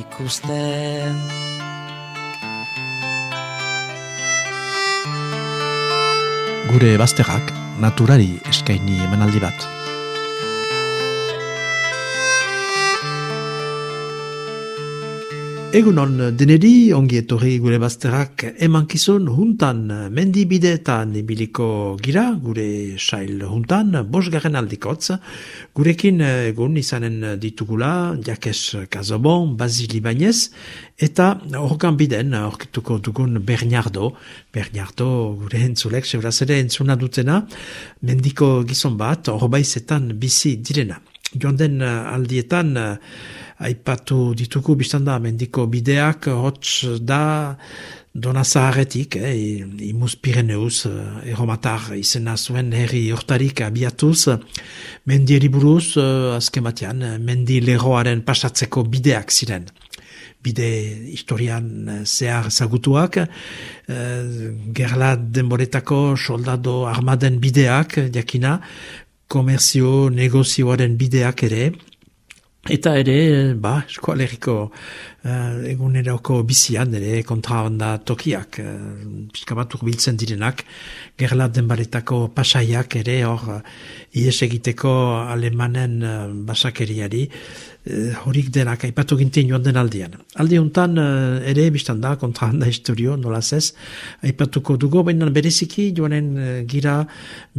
ikusten. Gure bazterrak naturari eskaini emanaldi bat. Egunon deneri ongi etorri gure bazterrak emankizun juntan mendi bideetan ibiliko gira gure sail juntan bosgarren aldikotz. Gurekin egun izanen ditugula Jakes Kazobon, Basili Bainez eta organ biden orkituko dugun Bernardo. Bernardo gure entzulek seuraz ere entzuna dutena mendiko gizon bat horbaizetan bizi direna joan den aldietan aipatu dituko biztanda mendiko bideak hotz da dona zaharretik, eh, imuz Pireneus, eh, erromatar izena zuen herri hortarik abiatuz, mendi eriburuz, eh, azken batean, mendi leroaren pasatzeko bideak ziren. Bide historian eh, zehar zagutuak, eh, gerla denboretako soldado armaden bideak, jakina, komerzio, negozioaren bideak ere, Eta ere, ba, eskualeriko uh, eguneroko bizian, ere kontrabanda tokiak, uh, piskabatuk biltzen direnak, gerla denbaretako pasaiak ere, hor, uh, ies egiteko alemanen uh, basakeriari, Eh, horik denak aipatu ginten joan den aldean. Alde honetan uh, ere biztan da, kontra handa historio, nola zez, aipatuko dugu, baina bereziki joanen uh, gira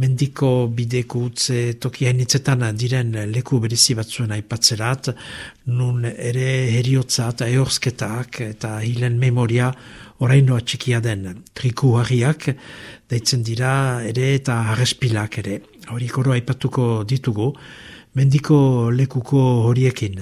mendiko bideko utze toki hainitzetan diren leku berezi batzuen aipatzerat, nun ere heriotza eta eorsketak eta hilen memoria orainoa txikia den triku harriak, deitzen dira ere eta harrespilak ere. Hori koro aipatuko ditugu, mendiko lekuko horiekin.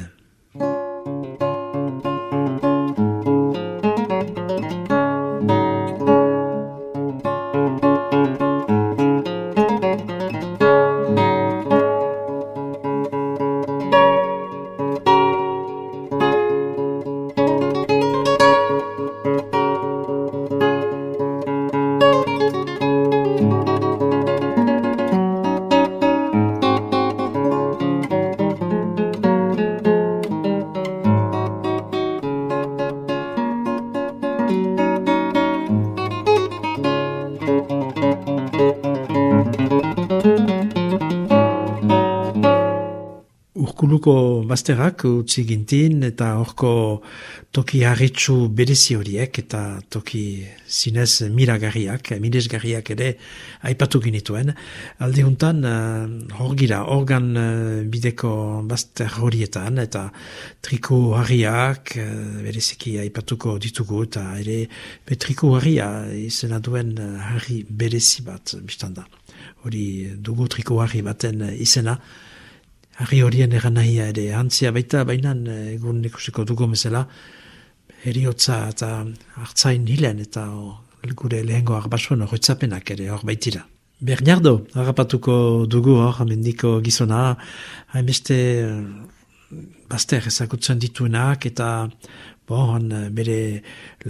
Bazterrak utzi gintin eta horko toki harritzu berezi horiek eta toki zinez miragarriak, miresgarriak ere aipatu ginituen. Alde juntan, uh, hor gira, organ uh, bideko bazter horietan eta triko harriak uh, bereziki aipatuko ditugu eta ere be triko harria izena duen harri berezi bat biztanda. Hori dugu triko harri baten izena, Harri horien egan nahia ere, antzia baita, baina eh, egun ikusiko dugu mesela, heriotza eta hartzain hilen eta gure lehengo arbasuen horretzapenak ere hor baitira. Bernardo, harrapatuko dugu hor, amendiko gizona, hainbeste eh, bazter ezagutzen dituenak eta bon, bere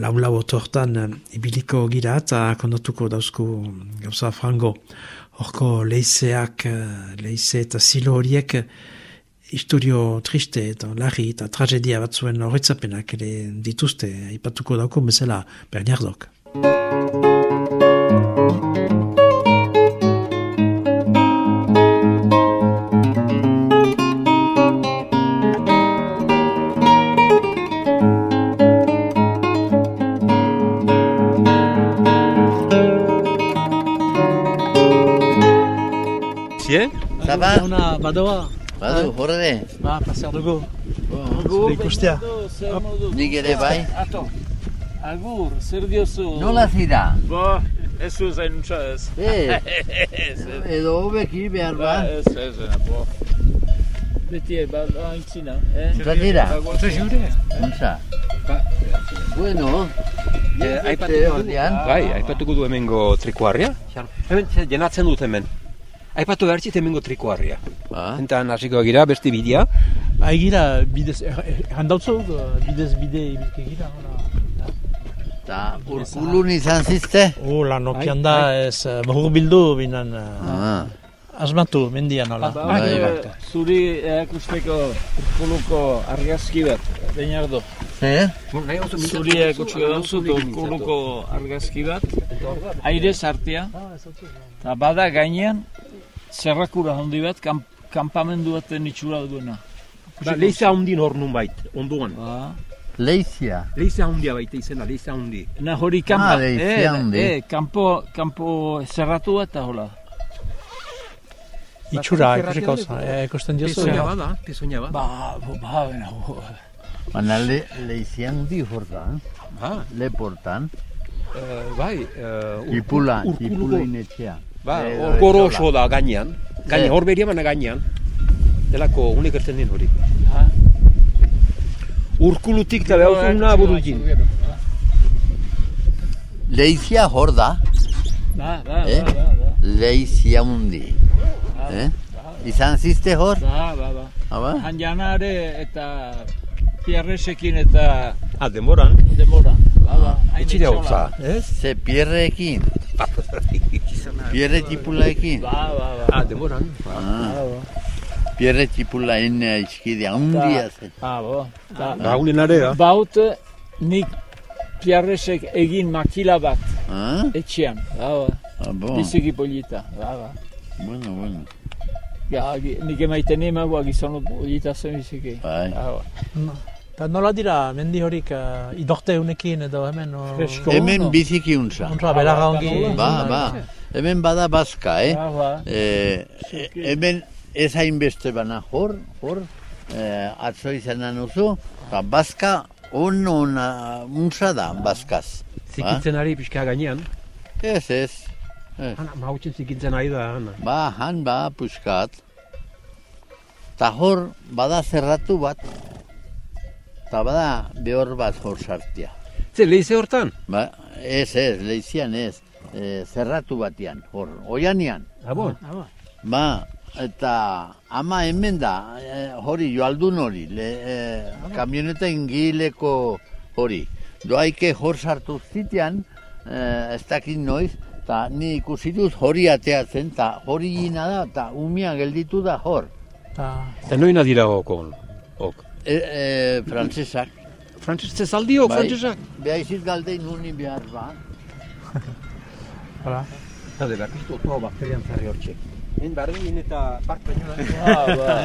lau-lau otortan ibiliko gira eta kondatuko dauzku gauza frango horko leizeak, eh, leize eta zilo horiek historio triste eta larri eta tragedia batzuen horretzapenak ere dituzte, ipatuko dauko bezala Bernardok. Va Ona, badoa. Badu, horre. Ba, pasear dugu. Agur. Zure ikustea. Nik ere bai. Ato, agur, zer diozu? Nola zira? Bo, ez zu zain untsa ez. Ez, edo hobeki behar Ba, ba. ez, ez, bo. Beti, ba, aintzina, eh? Zer dira? Zer jure? Untza. Bueno, Eh, aipatuko du, bai, aipatuko du hemengo trikuarria. Hemen ze jenatzen dut hemen. Aipatu behar zit hemengo trikuarria. ba, Entan hasiko gira beste bidea. Aigira, bidez, errandautzu, bidez bide ibilke gira. eta urkulun izan zizte? Oh, lan okian da, ez, behur bildu binen, Ah, asmatu, mendian, hola. Bai, Bai, bai. Zuri erakusteko urkuluko argazki bat, Beinardo. ze? Zuri erakusteko dauzut urkuluko argazki bat, aire sartia, eta bada gainean zerrakura handi bat, kan, kanpamendu baten itxura duena. Ba, leiza hundin hor nun bait, onduan. Ba. Leizia. Leiza hundia baita izena, leiza hundi. Na hori kanpa, Ah, leizia eh, handi. eh, kanpo, kanpo zerratu bat eta hola. Itxura, ikusiko, eh, ikusten diozu. Pezoina ja. bada, pezoina bada. Ba, ba, bena, bo. Baina le, leizia handi horta, Ah, leportan. eh, bai, eh, Ipula, urkuluko- ipulain etxea. Ba, Eh, hor goro oso da gainean. Gaine, Eh. hor beria mana gainean. Delako unik erten din hori. Ha? Urkulutik eta behar una burugin. Leizia hor da, Ba, ba, Eh? ba, ba, ba. leizia hundi. Eh? Izan zizte hor? Ba, ba, ba. Aba? Han janare eta Pierresekin eta Ah, demoran. demora. Ba, ba. Etxile etxola. hotza, ez? Ze pierreekin, pierre txipulaekin. Ba, ba, ba. Ah, demoran. Ah, pierre txipula enne izkidea, hundia zen. Ba, bo. Ta, Raulen area. baut nik Pierresek egin makila bat Ah? etxean. Ba, ba. Ah, bon. Biziki polita. Ba, ba. Bueno, bueno. Ja, nik emaiten emagoa gizonot polita zen biziki. Bai. Ba, ba. Eta nola dira, mendi horik, uh, idorte unekin edo hemen, o... Fresko. Hemen no? biziki untza. Kontra, belaga ongi... Ba, ba. Hemen bada bazka, eh? Ba, ba. Eh, eh, hemen ez hainbeste bana hor, hor, eh, atzo izanan oso, eta bazka on ona untza da, bazkaz. Zikitzen ari pixka gainean. Ez ez. Eh. Ana, mautzen zikitzen ari da, ana. Ba, han ba, puskat. Ta hor, bada zerratu bat. Ta bada behor bat hor sartia. Ze, leize hortan? Ba, ez ez, leizian ez. E, zerratu batean, hor, oianian. Ah, bon. Ba, eta ama hemen da, e, hori, joaldun hori, le, e, kamioneta ingileko hori. Doaike hor sartu zitean, e, ez dakit noiz, eta ni ikusi dut hori ateatzen, eta hori gina da, eta umia gelditu da hor. Ta, Eta noina dira okon. Ok. E, e, frantzesak. Frantzes zaldi ok, Bai. frantzesak. Beha izit galdein nuni behar ba. hola. Eta de behar piztu otoa bakterian zarri hortxe. En bardin eta park bainola. Ba, ba.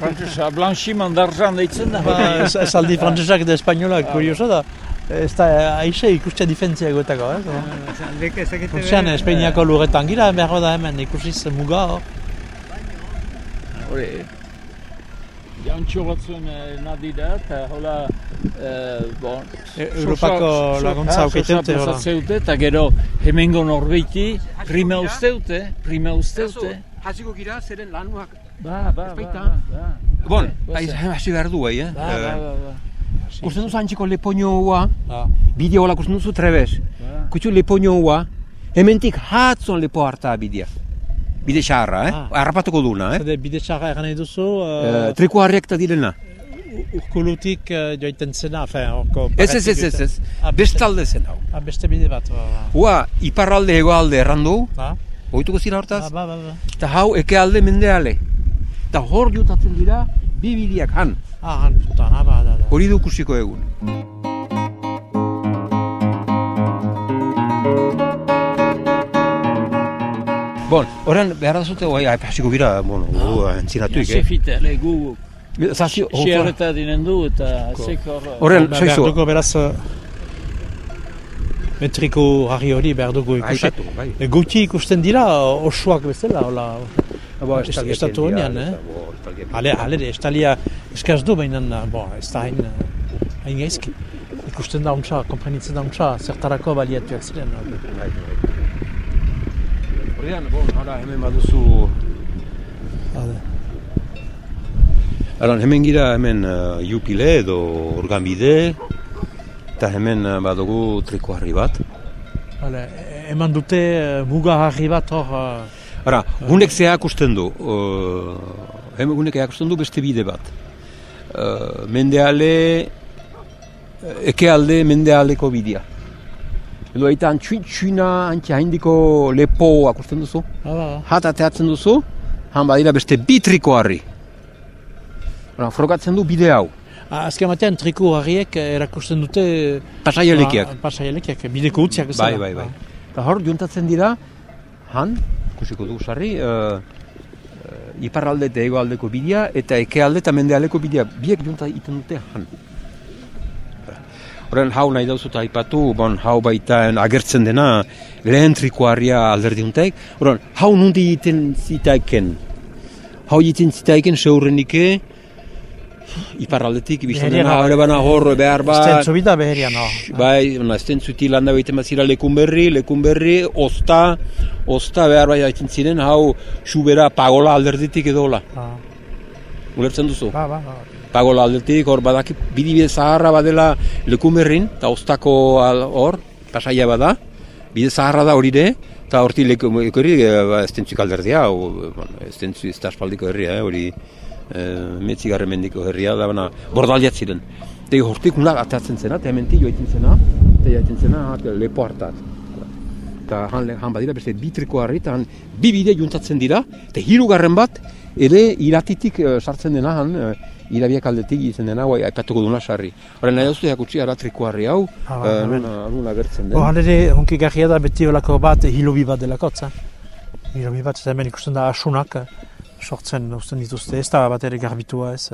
Frantzesa, Blanchiman darzan deitzen da. Ba, ez, ez aldi frantzesak eta espainolak, kurioso da. Ez da, aixe ikustea difentzia egotako, eh? Ontzean, Espainiako lurretan gira, behar da hemen ikusiz muga, hor. Hori. Jantxo batzuen eh, nadira eta hola, eh, bon, E- Europako sosa- laguntza sosa dute, hola. eta gero hemengo norbeiti prima usteute, prima usteute. Hasiko gira, zeren lanuak. Ba, ba, ba, Baita. ba. Bon, Ba, ze. hasi behar du, eh? Ba, ba, ba, ba. Kusten duzu antxiko lepoñoa, Ah. bideo hola kusten duzu trebez. Ba. Kutsu lepoñoa, hementik hatzon lepo harta bidea. Bide xarra, eh? Ah. Harrapatuko duna, eh? Zede, bide txarra egan duzu, Uh, uh, triko harriak eta direna. urkulutik uh, joiten zena, fe, orko... Ez, ez, ez, ez, ez. Ah, Bestalde zen hau. ah, beste bide bat, ba, ba. Ua, iparralde egoalde errandu, Ah, oituko zira hortaz? ba, ba, ba. Eta hau ekealde mendeale. Eta hor jutatzen dira, bi bideak han. Ah, han, putan, ah, ba, da, da. Hori du ikusiko egun. Bon, oran behar da zute, oai, hasiko gira, bueno, gu, entzinatuik, eh? Sefite, le gu Zazi, xerreta dinen du eta zek hor... Horren, behar soizu, dugu beraz uh, metriko harri hori behar dugu ikusi. aipatu, bai. E, Guti ikusten dira osoak bezala, hola. Bo, est- estatu honean, eh? Ale, ale, estalia eskaz du, baina, bo, ez da hain, hain gaizki. Ikusten da untsa, komprenitzen da untsa, zertarako baliatuak ziren. Horrean, bon, hala, hemen baduzu... Ade. Aran, hemen gira, hemen uh, jupile edo organbide, Eta hemen eh, badugu trikuarri bat. Vale, eman dute eh, muga harri bat hor... eh, Ara, gunek zeak usten du. Uh, hemen gunek usten du beste bide bat. Uh, mendeale, ekealde mendealeko bidea. Edo aita antxuin txuina, antxe haindiko lepo akusten duzu. Ah, ba, ba. Hat ateatzen duzu, han badira beste bi trikoarri. Ara, frogatzen du bide hau. Ah, Azken batean triku harriek eh, erakusten dute... Pasaialekiak. Ba, Pasaialekiak, bideko utziak Bai, bai, bai. Eta hor, juntatzen dira, han, ikusiko dugu sarri, uh, uh, iparralde eta egoaldeko bidea, eta ekealde eta mendealdeko bidea, biek junta iten dute han. Horren hau nahi dauzut aipatu, bon, hau baita agertzen dena lehen alderdi huntaik. Horren, hau nundi egiten zitaiken. Hau egiten zitaiken seurrenike, iparraldetik, bizten dena, hori bana hor behar bat. Estentzu bida beherian hor. Bai, na, ez den zuti landa behiten bazira lekun berri, lekun berri, osta, osta behar bai haitzen ziren, hau subera pagola alderditik edola. Ah, Ulertzen duzu? ba, ba, ba. Pagola alderditik, hor badaki, bidibide zaharra badela lekun berrin, eta ostako al- hor, pasaia bada, bide zaharra da hori de, eta horti leku herri, eh, ba, alderdia, hau, bueno, ez da aspaldiko herria, eh, hori, eh, metzigarren mendiko herria, da bana, bordaliat ziren. Eta hortik unak atatzen zena, eta hementik joitzen zena, eta joitzen zena, eta lepo hartat. Eta han, han badira beste bitriko harri, eta han bi bide juntatzen dira, eta hirugarren bat, ere iratitik sartzen dena han, irabiak aldetik izen dena, guai, aipatuko duna sarri. Horren nahi duztu jakutsi ara triko harri hau, Ah, eh, hemen. nuna, nuna agertzen den. Han ere, honki garria da beti olako bat hilobi bat delakotza. Hilobi bat, eta hemen ikusten da asunak eh, sortzen usten dituzte, ez da bat ere garbitua ez.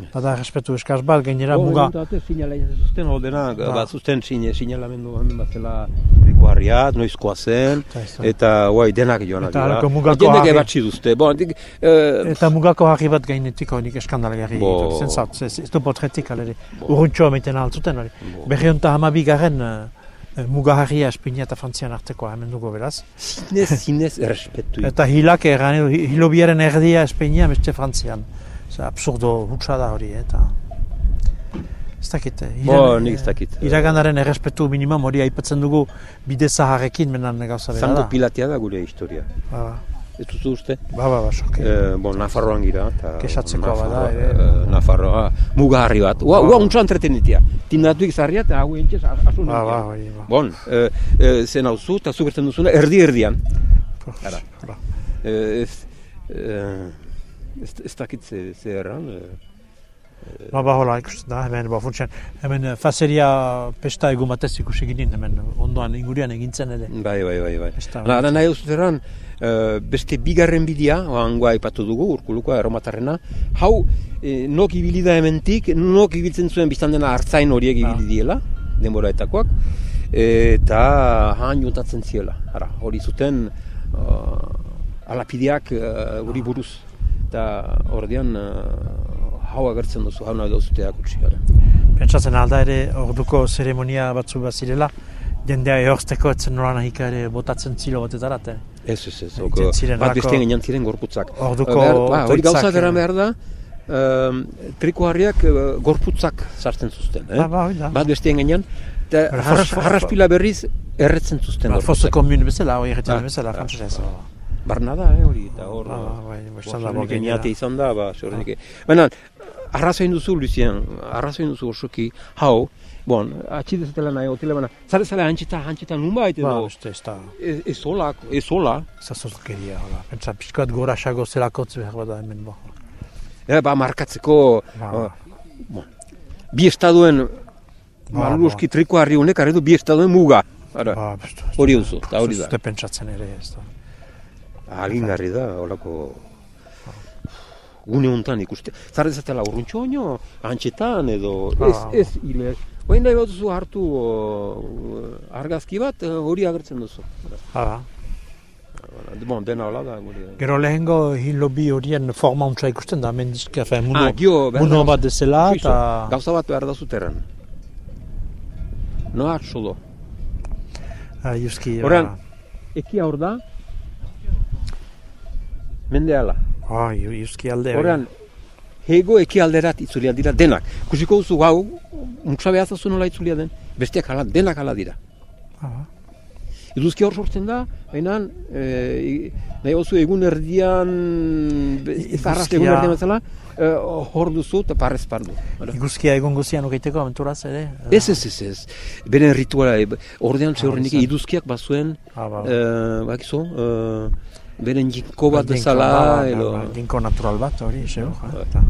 Eh. Bada respetu eskaz bat, gainera muga. Sinala zuzten, hor dena, Ba. bat zuzten sinalamendu hemen bat zela triko harria, noizkoa zen, Eta eta guai, denak joan Eta dira. halako mugako harri. ebatzi duzte, bon, dik, eh, Eta mugako harri bat gainetik honik eskandalagarri Bo. Zentzat, ez, ez du potretik alere. Urruntxoa meiten altzuten hori. Berri honta hamabi garen uh, muga harria Espainia eta Frantzian artekoa hemen dugu beraz. zinez, zinez errespetu. Eta hilak erran, hilobiaren erdia Espainia beste Frantzian. Ze absurdo hutsa da hori, eta... Ez dakit, eh, Bo, nik ez dakit. Iraganaren errespetu minimum hori aipatzen dugu bide zaharrekin menan gauza bera da. pilatia da gure historia. Ba, Ez duzu uste? ba, ba, ba, soke. Eh, bon, Nafarroan gira. Ta, Kexatzekoa bada, Nafarroa, ere. eh, Nafarroa, muga harri bat. Ua, ua untsa entretenitia. Tindatuik zarria eta hau entxez asun. Ba, ba, hori, ba. Bon, eh, eh, zen hau zu, eta zu gertzen duzuna, erdi erdian. Ara. Ba. Eh, ez, eh, ez, ez dakit ze, ze erran. Eh, Ba, ba, hola, ikusten da, hemen, ba, funtsen, hemen faseria pesta egun batez ikusi ginen, hemen ondoan ingurian egintzen ere. bai, bai, bai, bai. Hala, ara nahi duzut erran, eh, beste bigarren bidea, oangoa aipatu dugu, urkulukoa, erromatarrena, hau, eh, nok ibili da hementik, nok ibiltzen zuen biztan dena hartzain horiek ibili diela, denboraetakoak, eta han juntatzen ziela. Ara, hori zuten uh, alapideak eh, hori buruz. Eta ordean uh, hau agertzen duzu, hau nahi dauzuteak utzi gara. Pentsatzen alda ere, orduko zeremonia batzu bat zirela, jendea ehorzteko etzen nola nahika ere botatzen zilo batetarat. eh. Ez, ez, ez, ziren bat bestean ginen ziren gorputzak. Orduko Behar- ba, hori gauza bera eh. behar da, um, trikoharriak uh, gorputzak sartzen zuzten. Eh? Ba, ba, hori da. Bat bestean gainean, eta harraspila berriz erretzen zuzten Ba, gorputzak. komun bezala, hori egiten Ah, bezala, ah, frantzesez. Ah. Barna da, eh, hori, eta hor... Ba, ba, bai, Ba, da, izan da, ba, zornik. Baina, arrazoin duzu, Lucien, arrazoin duzu osoki, hau, bon, atxidezetela nahi hotela, baina, zare zale hantxeta, hantxeta nun bait, Ba, edo, uste, ez da, ez hola, ez hola, zazozkeria, hola. Pentsa, pixkoat gora xago zelakotz behar bada hemen, bo. eh, ba, markatzeko, Ba. uh, bon, bi estaduen, Ba, Maluski triko harri honek, arredu bi estaduen muga. Ara, Ba, hori duzu, eta hori da. Zute pentsatzen ere, ez da. Agingarri da, holako gune hontan ikuste. Zar dezatela urruntxo oino, antxetan edo, Ah. ez, ez, hile. Oain nahi bat duzu hartu o, argazki bat, eh, hori agertzen duzu. Hala. Bon, dena hola da, guri. Gero lehengo hilobi horien forma untsa ikusten da, mendizka, fe, muno, Ah, gio, muno bat dezela, eta... Gauza bat behar da zuterren. No hartzulo. Ah, Juski, ba- Horan, ekia hor da, mende ala. Ah, ju- Juski alde. hori. Horrean, hego eki alderat itzulia dira denak. Kusiko duzu gau, muntza behazazu nola itzulia den, besteak hala, denak hala dira. Ah. Iduzki hor sortzen da, baina e, nahi oso egun erdian, ez arraste egun erdian bezala, e, hor duzu eta parrez pardu. Iguzkia egun guzian ukeiteko aventuraz ere? Ez, ez, ez, ez. Beren rituala, e, ordean zehorrenik izan. iduzkiak bazuen, Ah, ba. e, bakizu, e, beren jinko bat Jinko, bezala, ba, ba, edo... ba, Jinko natural bat hori, zeu. Bai. eta.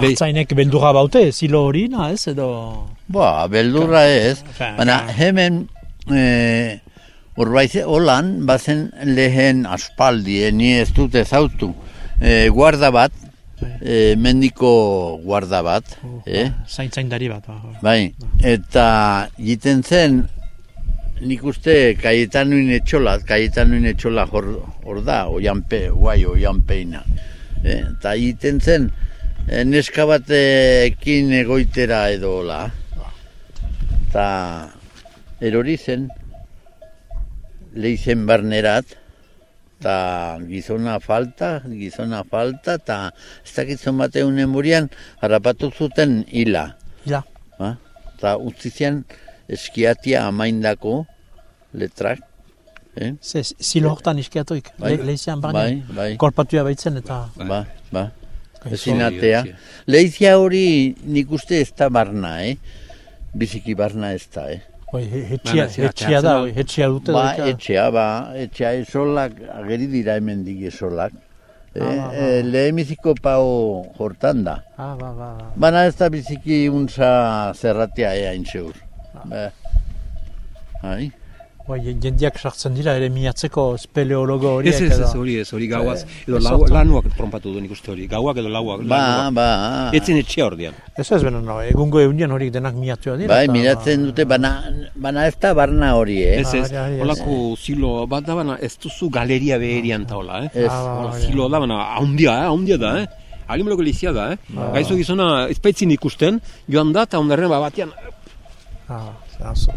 Lehi- Zainek beldurra baute, zilo hori, na ez, edo... Ba, beldurra ez, baina hemen e, urbaize holan bazen lehen aspaldi, eh, ni ez dut ezautu, e, guarda bat, e, mendiko guarda bat, eh? Zain zaindari bat. ba, ba. bai, eta jiten zen, nik uste kaietanuin etxola, kaietanuin etxola hor, hor da, oianpe, guai, oianpeina. Eh, eta jiten zen, eh, neska batekin egoitera edo hola. Eta erori zen, lehizen barnerat, eta gizona falta, gizona falta, eta ez dakitzen bate unen burian, harrapatu zuten hila. Ja, Ba? Eta utzi zian eskiatia amaindako letrak. Eh? ze, zilo hortan iskiatuik, Bai. Le, lehizian Bai, barne. bai, Kolpatua baitzen eta... ba, ba. Bai, Ezin atea. Leizia hori nik uste ez da barna, eh? Biziki barna ez da, eh? Oi, zera, hetxia da, oi, hetxia dute Ba, doika. etxea, ba, etxea esolak, ageri dira hemendik esolak. Eh, Ah, ba, ba. eh, lehenbiziko pao hortan da. Ah, ba, ba, ba. Baina ez da biziki untza zerratia ea intxeur. Ba. Hai. Bai, jendiak sartzen dira, ere miatzeko speleologo horiek Ez, ez, ez, edo. hori ez, hori gauaz, edo ez lau, lanuak trompatu du nik uste hori, gauak edo lauak. Ba, lanuak. ba. Etzen etxea ordean. Ez ez benen, no, egungo eunian horiek denak miatua dira. Bai, miratzen dute, bana, bana ez da barna hori, eh? Ez, ez, Ah, holako zilo bat da, baina ez duzu galeria beherian ta hola, eh? Ez. Ah, ba, Hola, zilo da, baina haundia, eh? haundia da, eh? Alimeloko lizia da, eh? Gaizo gizona ezpaitzin ikusten, joan da, eta ondarren ba, batean, Ah, oso.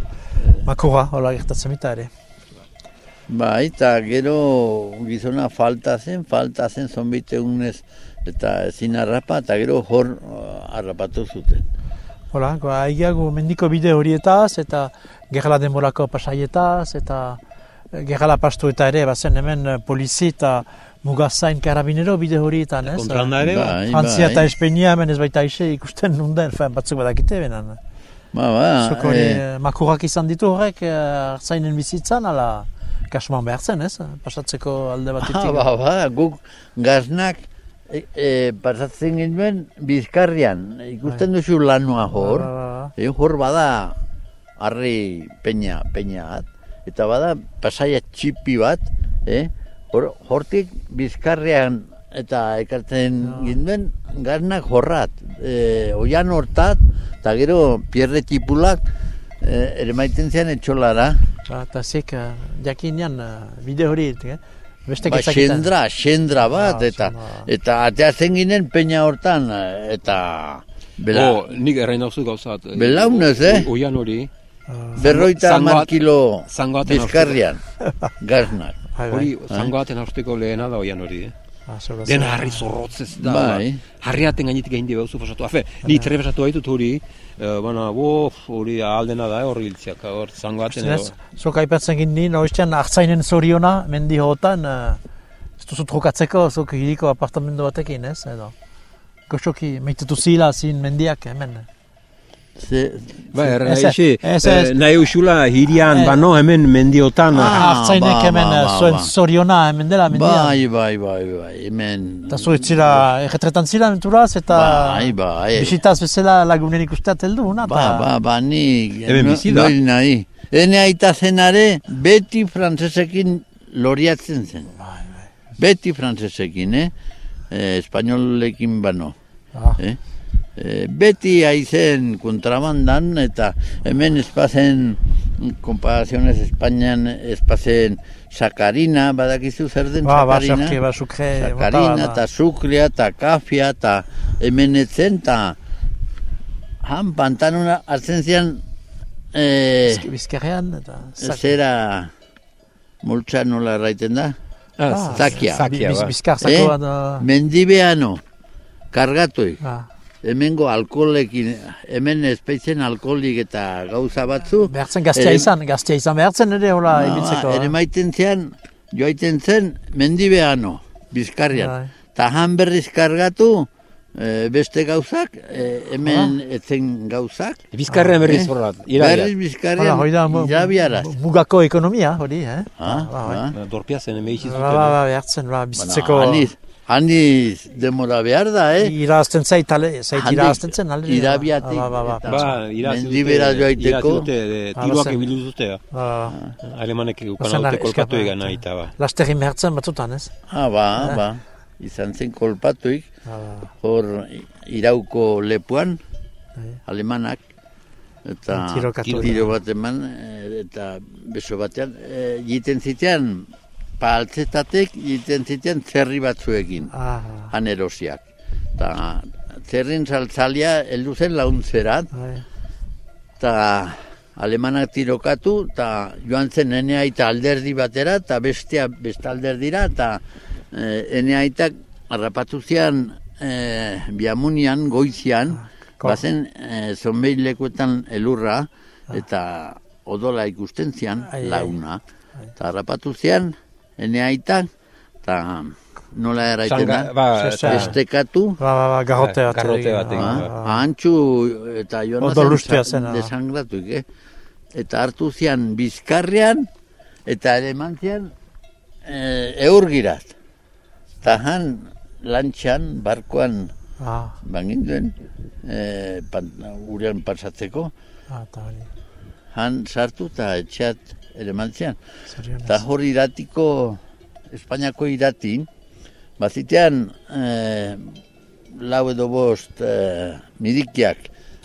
Makura, hola gertatzen mita ere. Bai, eta gero gizona falta zen, falta zen zonbite unez, eta ezin harrapa, eta gero hor uh, harrapatu zuten. Hola, goa, aigiago mendiko bide horietaz, eta gerla denborako pasaietaz, eta eh, gerla pastu eta ere, bazen hemen eh, polizi eta mugazain karabinero bide horietan, ez? kontralanda ere, ba. Bai, Frantzia eta bai. Espainia hemen ez baita ise ikusten nunden, fen, batzuk badakite benen. Ba, ba, Zuk eh, makurak izan ditu horrek, eh, artzainen bizitzan, ala kasuman behar zen, ez? Pasatzeko alde batetik. ah, ba, ba, guk gaznak e, e, pasatzen genuen bizkarrian, ikusten duzu lanua hor, Ba, ba, ba. e, hor bada harri peña, peña bat, eta bada pasaia txipi bat, eh? Hor, hortik bizkarrean eta ekartzen ginduen gaznak horrat, e, oian hortat, eta gero pierre tipulak e, ere maiten zian etxolara. Ba, Eta zik, eh, jakinean eh, bide hori, eh? Beste Ba, xendra, xendra bat, Ah, eta xendra. eta ateatzen ginen peña hortan, eh, eta bela, Oh, nik errain dauzu gauza bat. Belaunez, eh? Oian hori, berroita zango hamar kilo bizkarrian, gaznak. Bai, bai. hori zango baten aurteko lehena da oian hori, eh? Ah, zora, Den zora. harri zorrotzez da, Bai. ba. harriaten gainetik egin dibauzu pasatu. Afe, ni tre pasatu baitut hori, eh, baina, bo, hori aldena da, eh, hori hiltziak, hor zango baten Zinez, edo. zuk aipatzen ginen, oiztean hartzainen zoriona, mendi hotan, uh, ez duzu trukatzeko, zuk hiriko apartamendu batekin, ez, edo. Goxoki, meitetu zila zin mendiak hemen. Ze, Ba, erra Ez, nahi, ez, ez. nahi usula hirian, Eh. bano hemen mendiotan, Ah, hartzainek ba, hemen ba, eh, ba, zuen ba. zoriona hemen dela mendian. bai, bai, bai, bai, hemen... Eta zu etzira erretretan zila menturaz, eta Bai, bai. bisitaz bezala lagunen ikusteat heldu, una, Ba, ba, ba, ni... Hemen bizi da. Noiz nahi. Ene aita zenare, beti frantzesekin loriatzen zen. Beti frantzesekin, eh? eh espainolekin bano. Ah. Eh? Eh, beti aizen kontrabandan eta hemen espazen comparaziones Espainian espazen sakarina, badakizu zer den Ba, ba, sakarina? ba, sukre, sakarina eta sukria eta kafia eta hemen etzen eta han pantanuna hartzen zian, eh, Bizkarrean eta... zak- zera, multza nola erraiten da? Ah, zakia. zakia, Biz- ba. Bizkar Eh? zakoan... Uh, Mendibeano, kargatuik. ah, Hemengo alkoholekin, hemen espeitzen alkoholik eta gauza batzu. behartzen gaztea izan, gaztea izan behartzen ere hola No, ibiltzeko. Ere maiten zean, joaiten zen, mendibeano, bizkarrian. Bai. Ta han berriz kargatu, eh, beste gauzak, eh, hemen etzen gauzak. Bizkarrean berriz Eh? horra, iraia. Berriz bizkarrian, mu- mugako ekonomia, hori, eh? Ah, ba, bai. ah. Dorpia zen, eme itxiz Ba, ba, ba, behartzen, ba, bizitzeko... Aniz, aniz demora behar da, eh? Irazten zait, zait irazten zen, alde. irabiatik Ba, ba, ba, eta- Ba, irazi dute, Mendibera joaiteko. dute, eh, tiroak ebilu dute, ba, alemanek Bazen ukan haute kolpatu eskapa- egan nahi, eta ba. Lasterrin behartzen batzutan, ez? Ah, ba, ba. Izan zen kolpatuik, Ba, ba. hor irauko lepuan, Bai. alemanak, eta tiro bat eman, eh, eta beso batean, e, jiten zitean, pa altzetatek, jiten zitean zerri batzuekin, Ah, han erosiak. Eta zerrin saltzalia heldu zen launtzerat, bai. eta alemanak tirokatu, eta joan zen ene aita alderdi batera, eta bestea beste alderdira, eta e, ene aitak harrapatu zian e, biamunian, goizian, ko- bazen e, zonbein lekuetan elurra, eta odola ikusten zian, ai. launa. Eta harrapatu zian, ene aitak, eta nola eraiten da, ba, estekatu, Ba, ba, ba, garrote bat. garrote bat ba, bai. ba. Antxu eta joan Ondo lustea zen, ah. desangratuik, eh? Eta hartu zian bizkarrean, eta ere eman zian e, eurgirat. Eta han lantxan, barkoan, Ah, banginduen, e, pan, urean pasatzeko, ah, han sartu eta etxeat ere eman zian. Zorionez. Eta hor iratiko, Espainiako irati, bazitean e, lau edo bost e, midikiak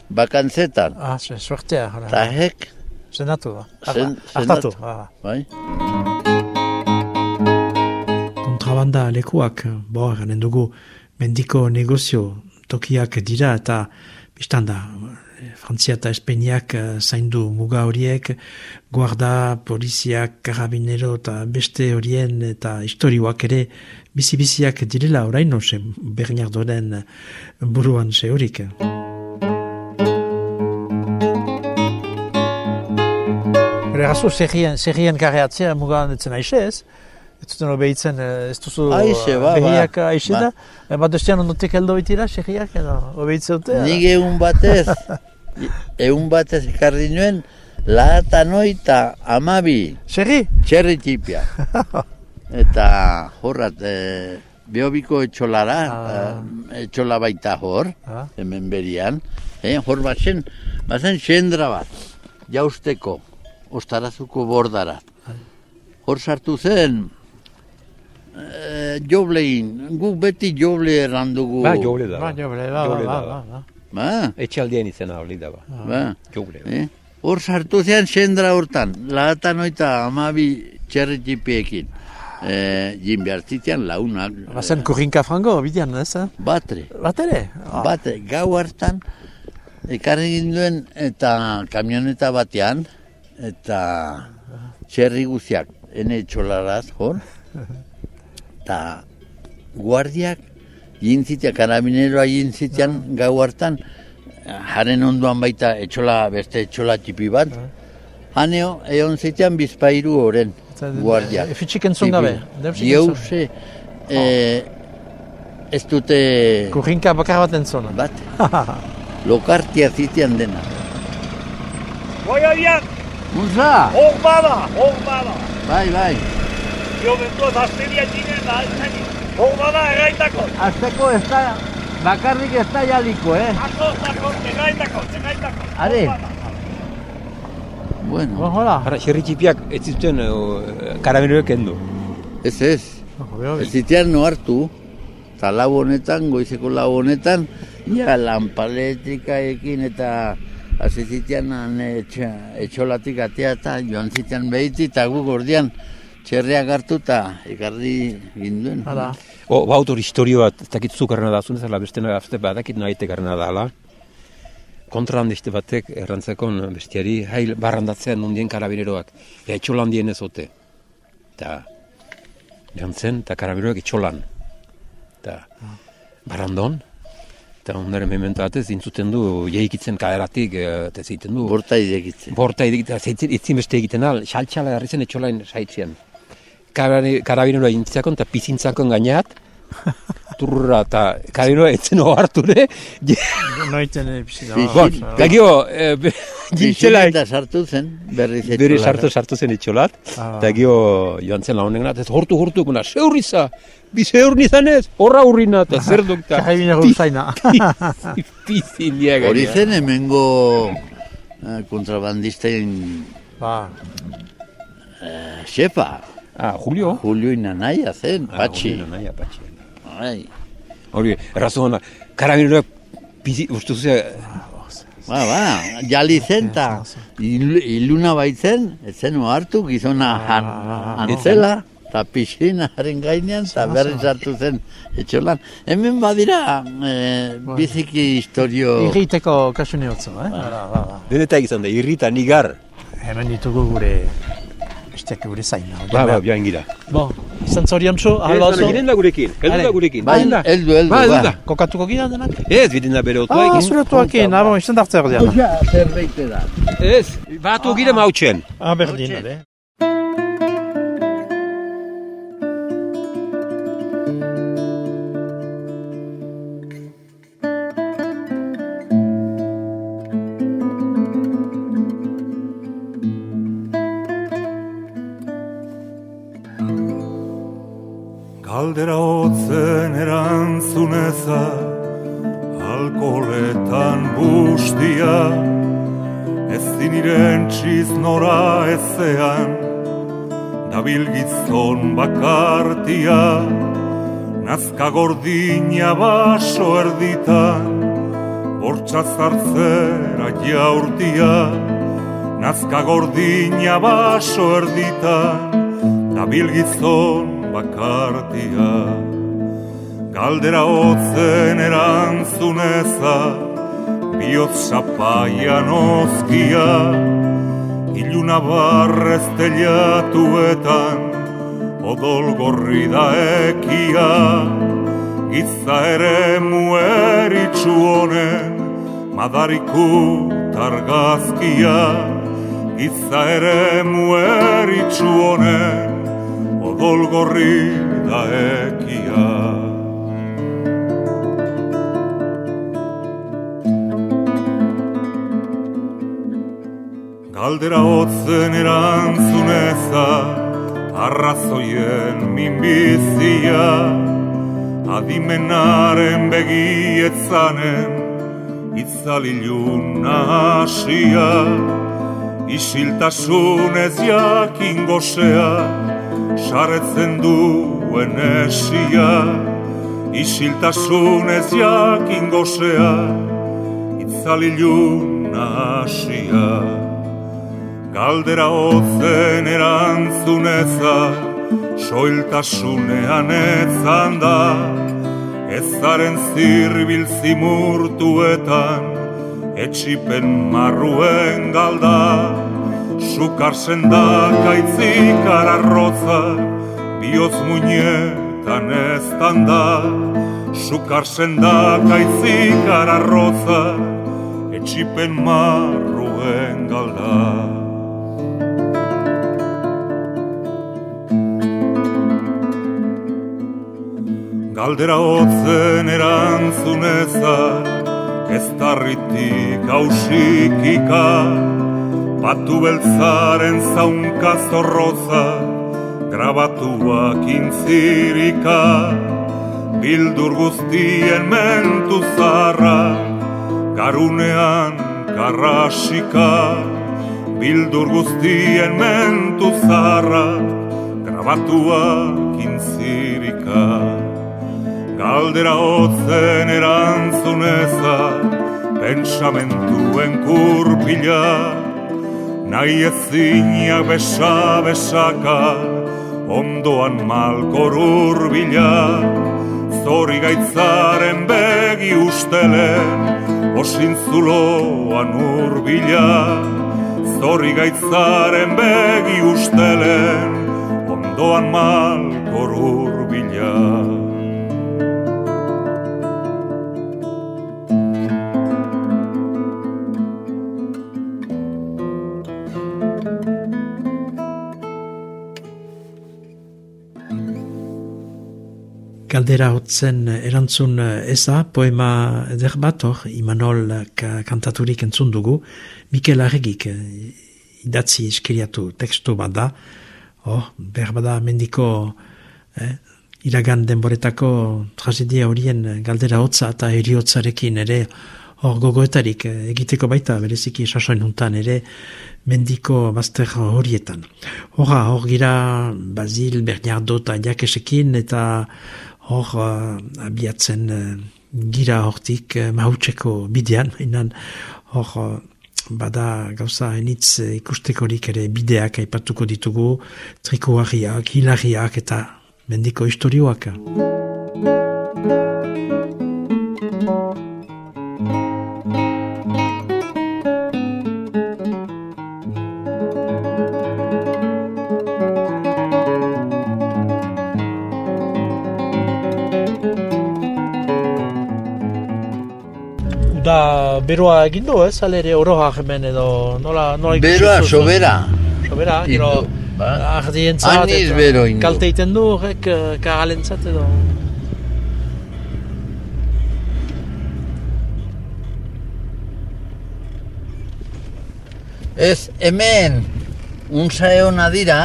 bakantzetan, Ah, ze, suertea, hola. eta hek, Senatu, ba. Zen- Hartatu, senatu. ba, ba. bai, kontrabanda lekuak, bo, eranen dugu, mendiko negozio tokiak dira eta biztan da, eh, Frantzia eta Espainiak eh, zaindu muga horiek, guarda, poliziak, karabinero eta beste horien eta historioak ere bizi-biziak direla oraino, ze Bernardoren buruan ze horik. Errazu, zerrien, zerrien karreatzea mugan etzen aixe ez? Ez zuten obeitzen, eh, ez duzu Aixe, ba, ba. behiak aixe Ba. da? Eh, Bat duztean ondotik heldo bitira, zerriak edo obeitzen dute? nik egun batez, egun batez ekarri nuen, lahatanoi eta amabi Zerri? txerri txipia. Eta horrat, e, behobiko etxolara, Ah. eh, etxola baita hor, Ah. hemen berian, eh, hor bazen, bazen xendra bat, jausteko, ostarazuko bordarat. Hor sartu zen, e, joblein, guk beti joble errandugu. Ba, joble da. Ba, jobre, ba, ba, Joble ba, da. ba, ba. Ba, Etxaldien izena hori da ba. ba. Joble. Eh? Hor sartu zean xendra hortan, lahatan oita amabi txerri txipiekin. E, jin behar zitean launak, Bazen kurrinka frango, bidean, ez? eh? batre. Bat ere? Ah, Bate, gau hartan, ekarri ginduen eta kamioneta batean, eta txerri guziak, ene txolaraz, hor, eta guardiak, jintzitean, karabineroa jintzitean gau hartan, jaren onduan baita etxola, beste etxola txipi bat, haneo, egon zitean bizpairu oren, Eta, guardiak. e, fitxik entzun gabe, deusik entzun. Diause, eh, ez dute Kurrinka bakar bat entzun. bat, lokartia zitean dena. Bai, abian, Musa, hor bada, hor bada. bai, bai. Jo bentu dazteria ginen da, altzani. Hor bada, erraitako. Azteko ez da, bakarrik ez da jaliko, eh? Ako, ako, erraitako, erraitako. Are. Bueno, Bon, hola. Ara, xerri txipiak ez zituen karabineroek kendu. ez ez. Ez zitean no hartu, eta lau honetan, goizeko lau honetan, ja lanpaletrikaekin eta hasi zitean etxolatik atea eta joan zitean behiti eta gu gordian txerriak hartu eta ekarri ginduen. Hala. O, ba, autor historio bat, ez dakit zukarrena da, zunez, ala beste nahi, azte badakit nahi tekarrena da, ala. kontrahandiste batek errantzekon bestiari hail barrandatzean nondien karabineroak. Eta etxolan dien ez ote. Eta jantzen, eta karabineroak etxolan. Eta barrandon, eta ondaren memento batez, intzuten du, jeikitzen kaderatik, eh, eta zeiten du. Borta idekitzen. Borta egitea, zeitzen, etzin beste egiten al, xaltxala garri zen etxolain saitzen. Karabineroa intziakon eta pizintzakon gaineat, turra eta karabineroa etzen oharture, Noiten epizina. Bon, eta gio, e, gintzela, Eta sartu zen, berriz bere etxolara. sartu sartu zen etxolat, Ah. eta gio joan zen launen gana, ez hortu hortu, guna, seurriza, bi zeur nizanez, horra hurrina, eta zer dukta, Karabinero zaina. pizin diaga. Hori zen hemengo eh, kontrabandisten Ba, eh, xefa, Ah, Julio? Julio Inanaia zen, Ah, patxi. Julio, nahi, patxi. Ai, Hori, errazu hona, karabineroak, pizi, uste zuze, ba, ba, jali zen eta il- iluna baitzen, ez zen hartu gizona han, antzela, eta pixinaren gainean, eta berriz hartu zen etxolan. Hemen badira eh, biziki historio... irriteko kasune hotzo, eh? Ba, ba, ba. denetak izan da, irrita, nigar, Hemen ditugu gure besteak gure zaina. ba, ba, joan gira. Bon, izan zorion Ez, alba baina ginen da gurekin, heldu da gurekin, Bai, da. eldu, eldu, Ba, heldu ba. da. Kokatuko gira denak? Ez, biden da bere Ah, otuaekin. zuretuakin, ah, bon, izan dartzer dian. Ja, zerbait da. Ez, batu gira mautxen. Ah, berdin, Galdera hotzen erantzuneza Alkoholetan bustia Ez ziniren txiz nora ezean Dabil gizon bakartia Nazka gordina baso erditan Bortxa zartzera jaurtia Nazka gordina baso erditan Dabil gizon bakartia. Galdera hotzen erantzuneza Bioz sapaian ozkia Iluna barrez telatuetan Odol gorri da ekia. Giza ere mueritxu honen Madariku targazkia. Giza ere mueritxu honen Odol gorri da ekia. Galdera hotzen erantzuneza Arrazoien minbizia. Adimenaren begietzanen Itzalilun nahasia. Isiltasunez jakin gozea Saretzen duen esia Isiltasunez jakin gozea Itzalilun nahasia Galdera hotzen erantzuneza Soiltasunean etzan da Ezaren zirbil zimurtuetan Etxipen marruen galda Sukar sendak aitzik ararroza Bioz muinetan ez da Sukar sendak aitzik ararroza Etxipen marruen galda. Galdera hotzen erantzuneza Ez tarritik hausikika Batu beltzaren zaunka zorroza Grabatuak intzirika. Bildur guztien mentu zarra Garunean karrasika Bildur guztien mentu zarra Grabatuak intzirika. Galdera hotzen erantzuneza Pentsamentuen kurpila Nahi ezinak besa besaka Ondoan malkor urbila Zori gaitzaren begi ustelen osintzuloan urbila, zorri gaitzaren begi ustelen, ondoan malkor urbila. Galdera hotzen erantzun eza, poema eder bat hor, Imanol kantaturik entzun dugu, Mikel Arregik idatzi eskiriatu tekstu bat da, oh, behar bada mendiko eh, iragan denboretako tragedia horien galdera hotza eta eriotzarekin ere hor gogoetarik egiteko baita bereziki sasoen juntan ere mendiko bazter horietan. Horra, hor gira Basil, Bernardo eta Jakesekin eta hor uh, abiatzen uh, gira hortik uh, mahautseko bidean, inan hor uh, bada gauza enitz uh, ikustekorik ere bideak aipatuko ditugu, trikoariak, hilariak eta mendiko historioak. Da, beroa egin du, ez? Alere oroa hemen edo nola, nola Beroa, sobera. Sobera, gero ba. ardientzat Aniz bero indu. kalte egiten du horrek eh, kagalentzat edo. Ez, hemen, unza eona dira,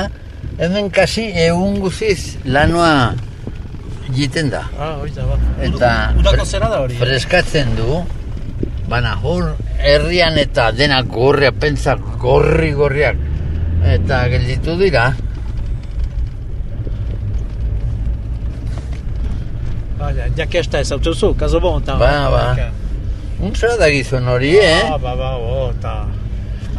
hemen kasi egun guziz lanua jiten da. Ah, hori da, ba. Eta Udako zera da hori. eh? freskatzen du, baina hor herrian eta dena gorria, pentsa gorri gorriak, eta gelditu dira. Ba, ja, jakesta ez autuzu, kaso bon. Ta, Ba, ba. Unza da gizon hori, eh? Ah, ba, ba, o, eta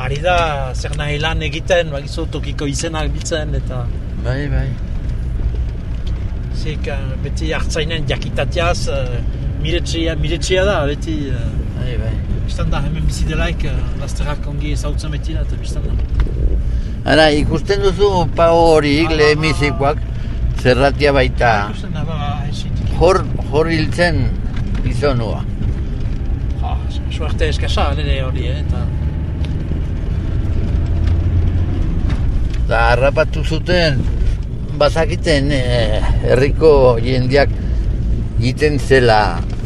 ari da zer nahi lan egiten, bagizu tokiko izenak bitzen, eta Bai, bai. zik eh, beti hartzainen jakitatiaz, uh, miretsia, miretsia da, beti, uh, Bai, biztan da, hemen bizi delaik, uh, lasterrak ongi ezautzen beti da, eta biztan da. Ara, ikusten duzu pao horik, Ah, lehemizikoak, zerratia baita. Ikusten da, ba, esitik. Hor, hor hiltzen gizonua. Ja, suerte eskasa, nire hori, eh, eta... Da harrapatu zuten bazakiten eh, herriko jendeak egiten zela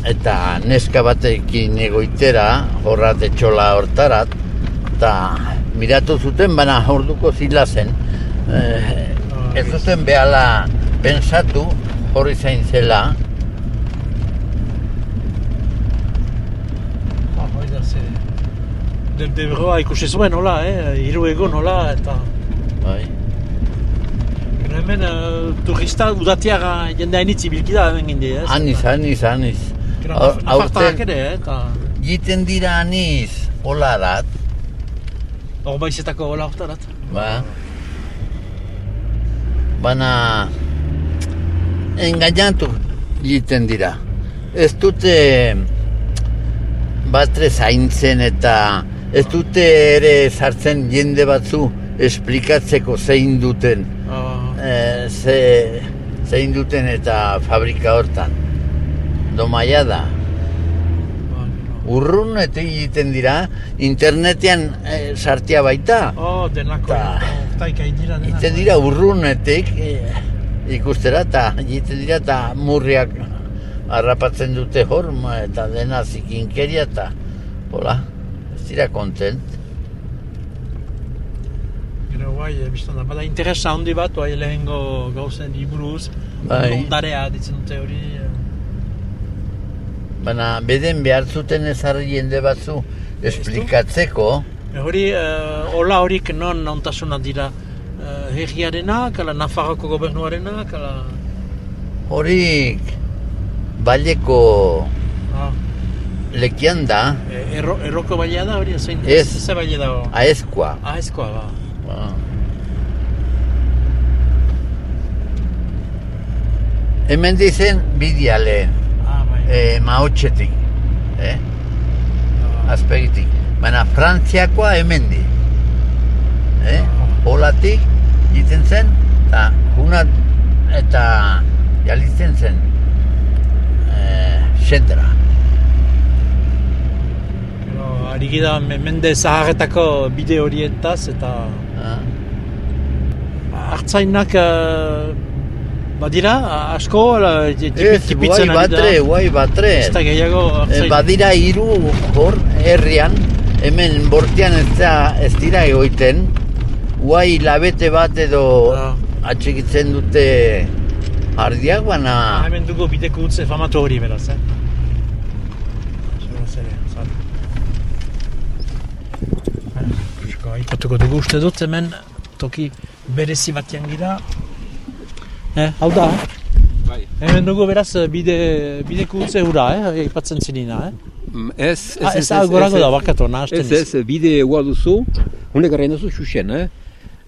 eta neska batekin egoitera horrat etxola hortarat eta miratu zuten bana orduko zila zen eh, ez zuten behala pensatu horri zain zela Ja, hori da, ze... De, de beroa ikusi zuen, hola, eh, hiru egun, hola, eta... bai. Hemen uh, turista udatiaga jende hainitz ibilki da hemen gindi, ez? aniz, aniz, aniz Aurten- ere, eta... Jiten dira aniz olarat Hor baizetako hola hortarat. Ba. Bana engainatu egiten dira. Ez dute batre zaintzen eta ez dute ere sartzen jende batzu esplikatzeko zein duten Uh, eh, ze, zein duten eta fabrika hortan. Domaia da. ba, gero. Urrun eta egiten dira, internetean eh, sartia baita. Oh, denako, Ta- taika indira denako. Ite dira urrunetik eh, ikustera eta egiten dira eta murriak harrapatzen dute hor ma, eta dena zikinkeria eta hola, ez dira kontent. Gero guai, eh, biztan da, bada interesa handi bat, guai lehengo gauzen iburuz, Bai. ondarea ditzen dute hori, eh, Baina beden behar zuten ezarri jende batzu esplikatzeko, hori, uh, hola horik non ontasuna dira uh, herriarenak, ala Nafarroko gobernuarenak, ala... horik baleko Ah, lekian da, e, erro, erroko baila da hori, zein, Ez. ze baila da? aezkoa. Ah, ezkoa, ba. Ba. Hemen dizen bidia Ah, bai. eh. Eh? Ah, azpegitik. Baina Frantziakoa hemendi. Eh? Olatik, jiten zen, eta junat eta jalitzen zen. Eh, xendera. No, Ari me- mende zaharretako bide horietaz eta Ah. hartzainak uh, badira asko ala, j- Ez, tipitzen guai ari da. batre, guai batre. Ez da gehiago Eh, hartzain. badira hiru hor herrian, hemen bortian ez, da, ez dira egoiten, guai labete bat edo Ah. atxikitzen dute ardiak, baina... Ah, hemen dugu bideko utze famatu hori beraz, eh? Eusko, aipatuko dugu uste dut hemen toki berezi batean gira. Eh, hau da, eh? Bai. Hemen dugu beraz bide, bideko utze hura, eh? Aipatzen zinina, eh? Mm, Ez, ez, Ah, ez gorago da, bakatu, nahasten Ez, ez, bide ua duzu, honek garraien duzu xuxen, eh?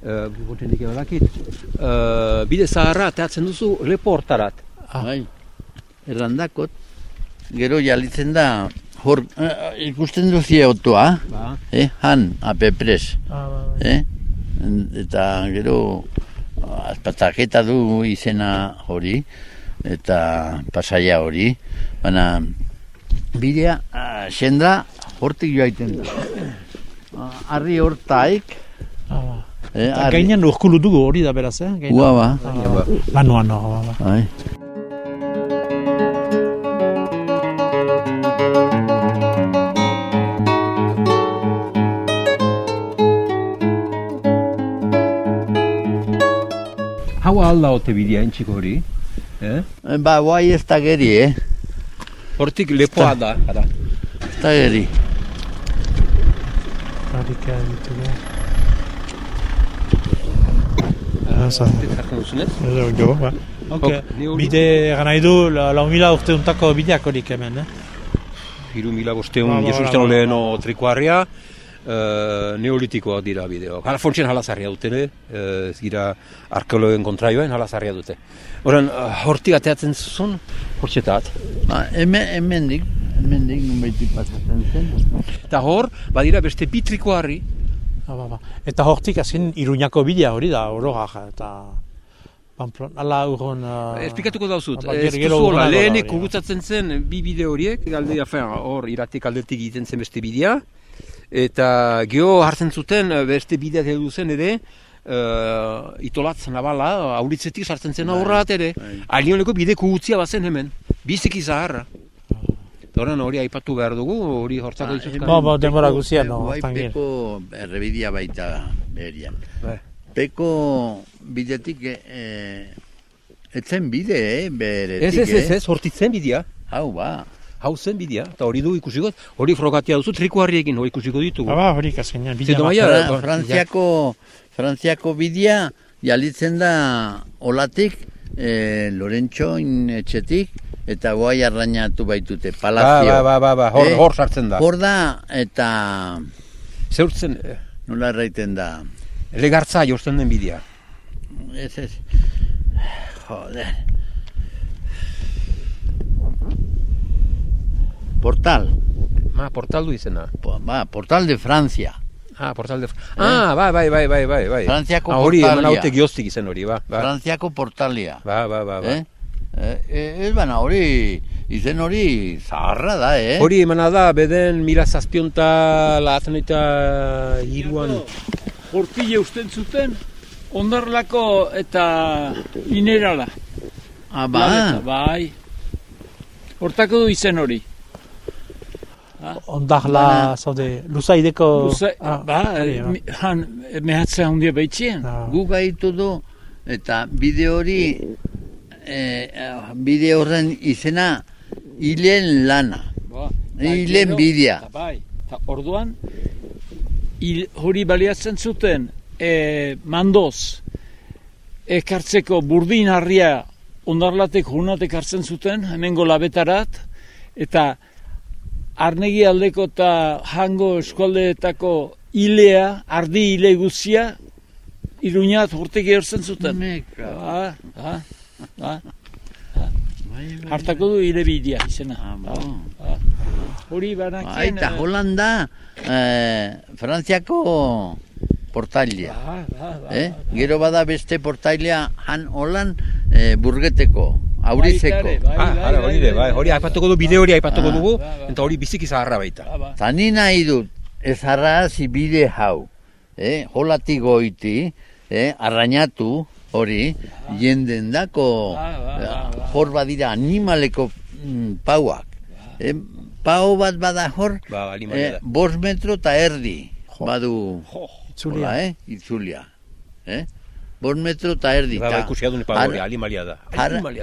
Uh, Goten dike badakit. Uh, bide zaharra ateatzen duzu lepo hortarat. Ah. Bai, errandakot, gero jalitzen da, hor, eh, ikusten duzie otoa, Ba. eh, han, apepres, Ah, ba, ba. eh? Eta gero, azpataketa du izena hori, eta pasaia hori, baina bidea, ah, xendra, hortik joaiten da. Ah, Harri hortaik, Ah, ba. eh, gainean urkulu dugu hori da beraz, eh? Gainean. Ua ba, Lanoan, no, ba, ba. Alda ote bidea entxiko hori. Eh? Ba, guai ez da geri, eh? Hortik lepoa da. Ara. Ez da geri. Radika ditugu. Ah, zan. Jartzen duzunez? Edo, jo, ba. Ok, bide egan nahi du, la, lau mila urte untako bideak horik hemen, eh? Hiru mila Ba, bosteun ba, jesusten ba, ba. Uh, neolitikoak dira bideoak. Hala fontzen halazarria dutene, uh, ez gira arkeologen kontraioen halazarria dute. Horan, uh, hortik ateatzen zuzun, hortxetat. Ba, hemen, hemendik, hemendik nunbaitik pasatzen zen. Eta hor, badira beste bitrikoarri, Ah, ba, ba. Eta hortik azken iruñako bidea hori da, ororak, eta... Pamplon, ala urron... Uh, Esplikatuko dauzut, ba, ez gero- gero duzu hola, urrunago da lehenek gurutzatzen zen bi bide horiek, galde, afen, hor iratik aldetik egiten zen beste bidea, eta geho hartzen zuten eh, beste bideak edu zen ere, uh, itolatz nabala, auritzetik sartzen zen aurra bat ere, bai. alioneko bide kugutzia bazen hemen, biziki zaharra. Eta horren hori aipatu behar dugu, hori hortzako dituzkan. Ba, ba, denbora guzia, no, gero. peko errebidia baita berian. Bai. Peko bidetik, eh, etzen bide, eh, beretik, Ez, ez, ez, eh? ez, hortitzen bidea. Hau, ba. Hau zen bidea, eta hori du ikusiko, hori frogatia duzu, trikuarriekin hori ikusiko ditugu. Ba, ba, horik azkenean, bidea bat. maia- Fra- Frantziako, Frantziako bidea jalitzen da olatik, eh, Lorentxoin etxetik, eta guai arrainatu baitute, Ba, palazio. ba, ba, ba, ba, hor, Eh, hor sartzen da. Hor da, eta Zeurtzen, eh, nola erraiten da, legartza jortzen den bidea. ez ez, joder. Portal, Ma, portaldu izena. po- ba, Portal de Francia. Ah, portal de... Ah, bai, bai, bai, bai, bai, bai. Frantziako ah, hori, portalia. eman haute gioztik izen hori, ba. Ba, Frantziako portalia. ba, ba, ba. ba. Eh? Eh, eh, ez bana hori, izen hori zaharra da, eh? Hori emana da, beden mila zazpionta lazen eta hiruan. Hortile usten zuten, ondarlako eta minerala. Ah, ba, bai. Hortako du izen hori. Ondahla, zaude, luzaideko... Luze, Ah, ba, hori, ba. mi- han, mehatzea handia baitzien. Ah. gu gaitu du, eta bide hori, eh, bide horren izena, hilen lana. Ba, Hilen gero- bidea. Bai, ta orduan, hil, hori baliatzen zuten, e, mandoz, ekartzeko burdin harria ondarlatek junatek hartzen zuten, hemengo labetarat, eta arnegi aldeko eta hango eskualdeetako hilea, ardi hile guzia, iruñat hortek ertzen zuten. Meka. Ba, ba, ba. Bai, bai, Hartako du hile bidea izena. Ah, Ba, bon. ba. Hori banakien... Aita, Holanda, eh, Frantziako portailea. Ba, ba, ba, Eh? Gero bada beste portailea han holan eh, burgeteko, ere, bai, Ah, bai, ara, bai, hori ere, bai, hori aipatuko du, bide hori aipatuko Ah. dugu, Ba, ba. eta hori biziki zaharra baita. Ba, ba. Ta ni nahi dut, ez arrazi bide hau, eh? holati goiti, eh? arrainatu hori, jenden dako, Ba, ba, ba, ba. hor badira animaleko mm, pauak. Eh? Pau bat bada hor, Ba, eh, da. bost metro eta erdi, badu, Itzulia. hola, eh? itzulia. Eh? Bost metro eta erdi. Ba, ta ba, ikusi adun epa animalia da.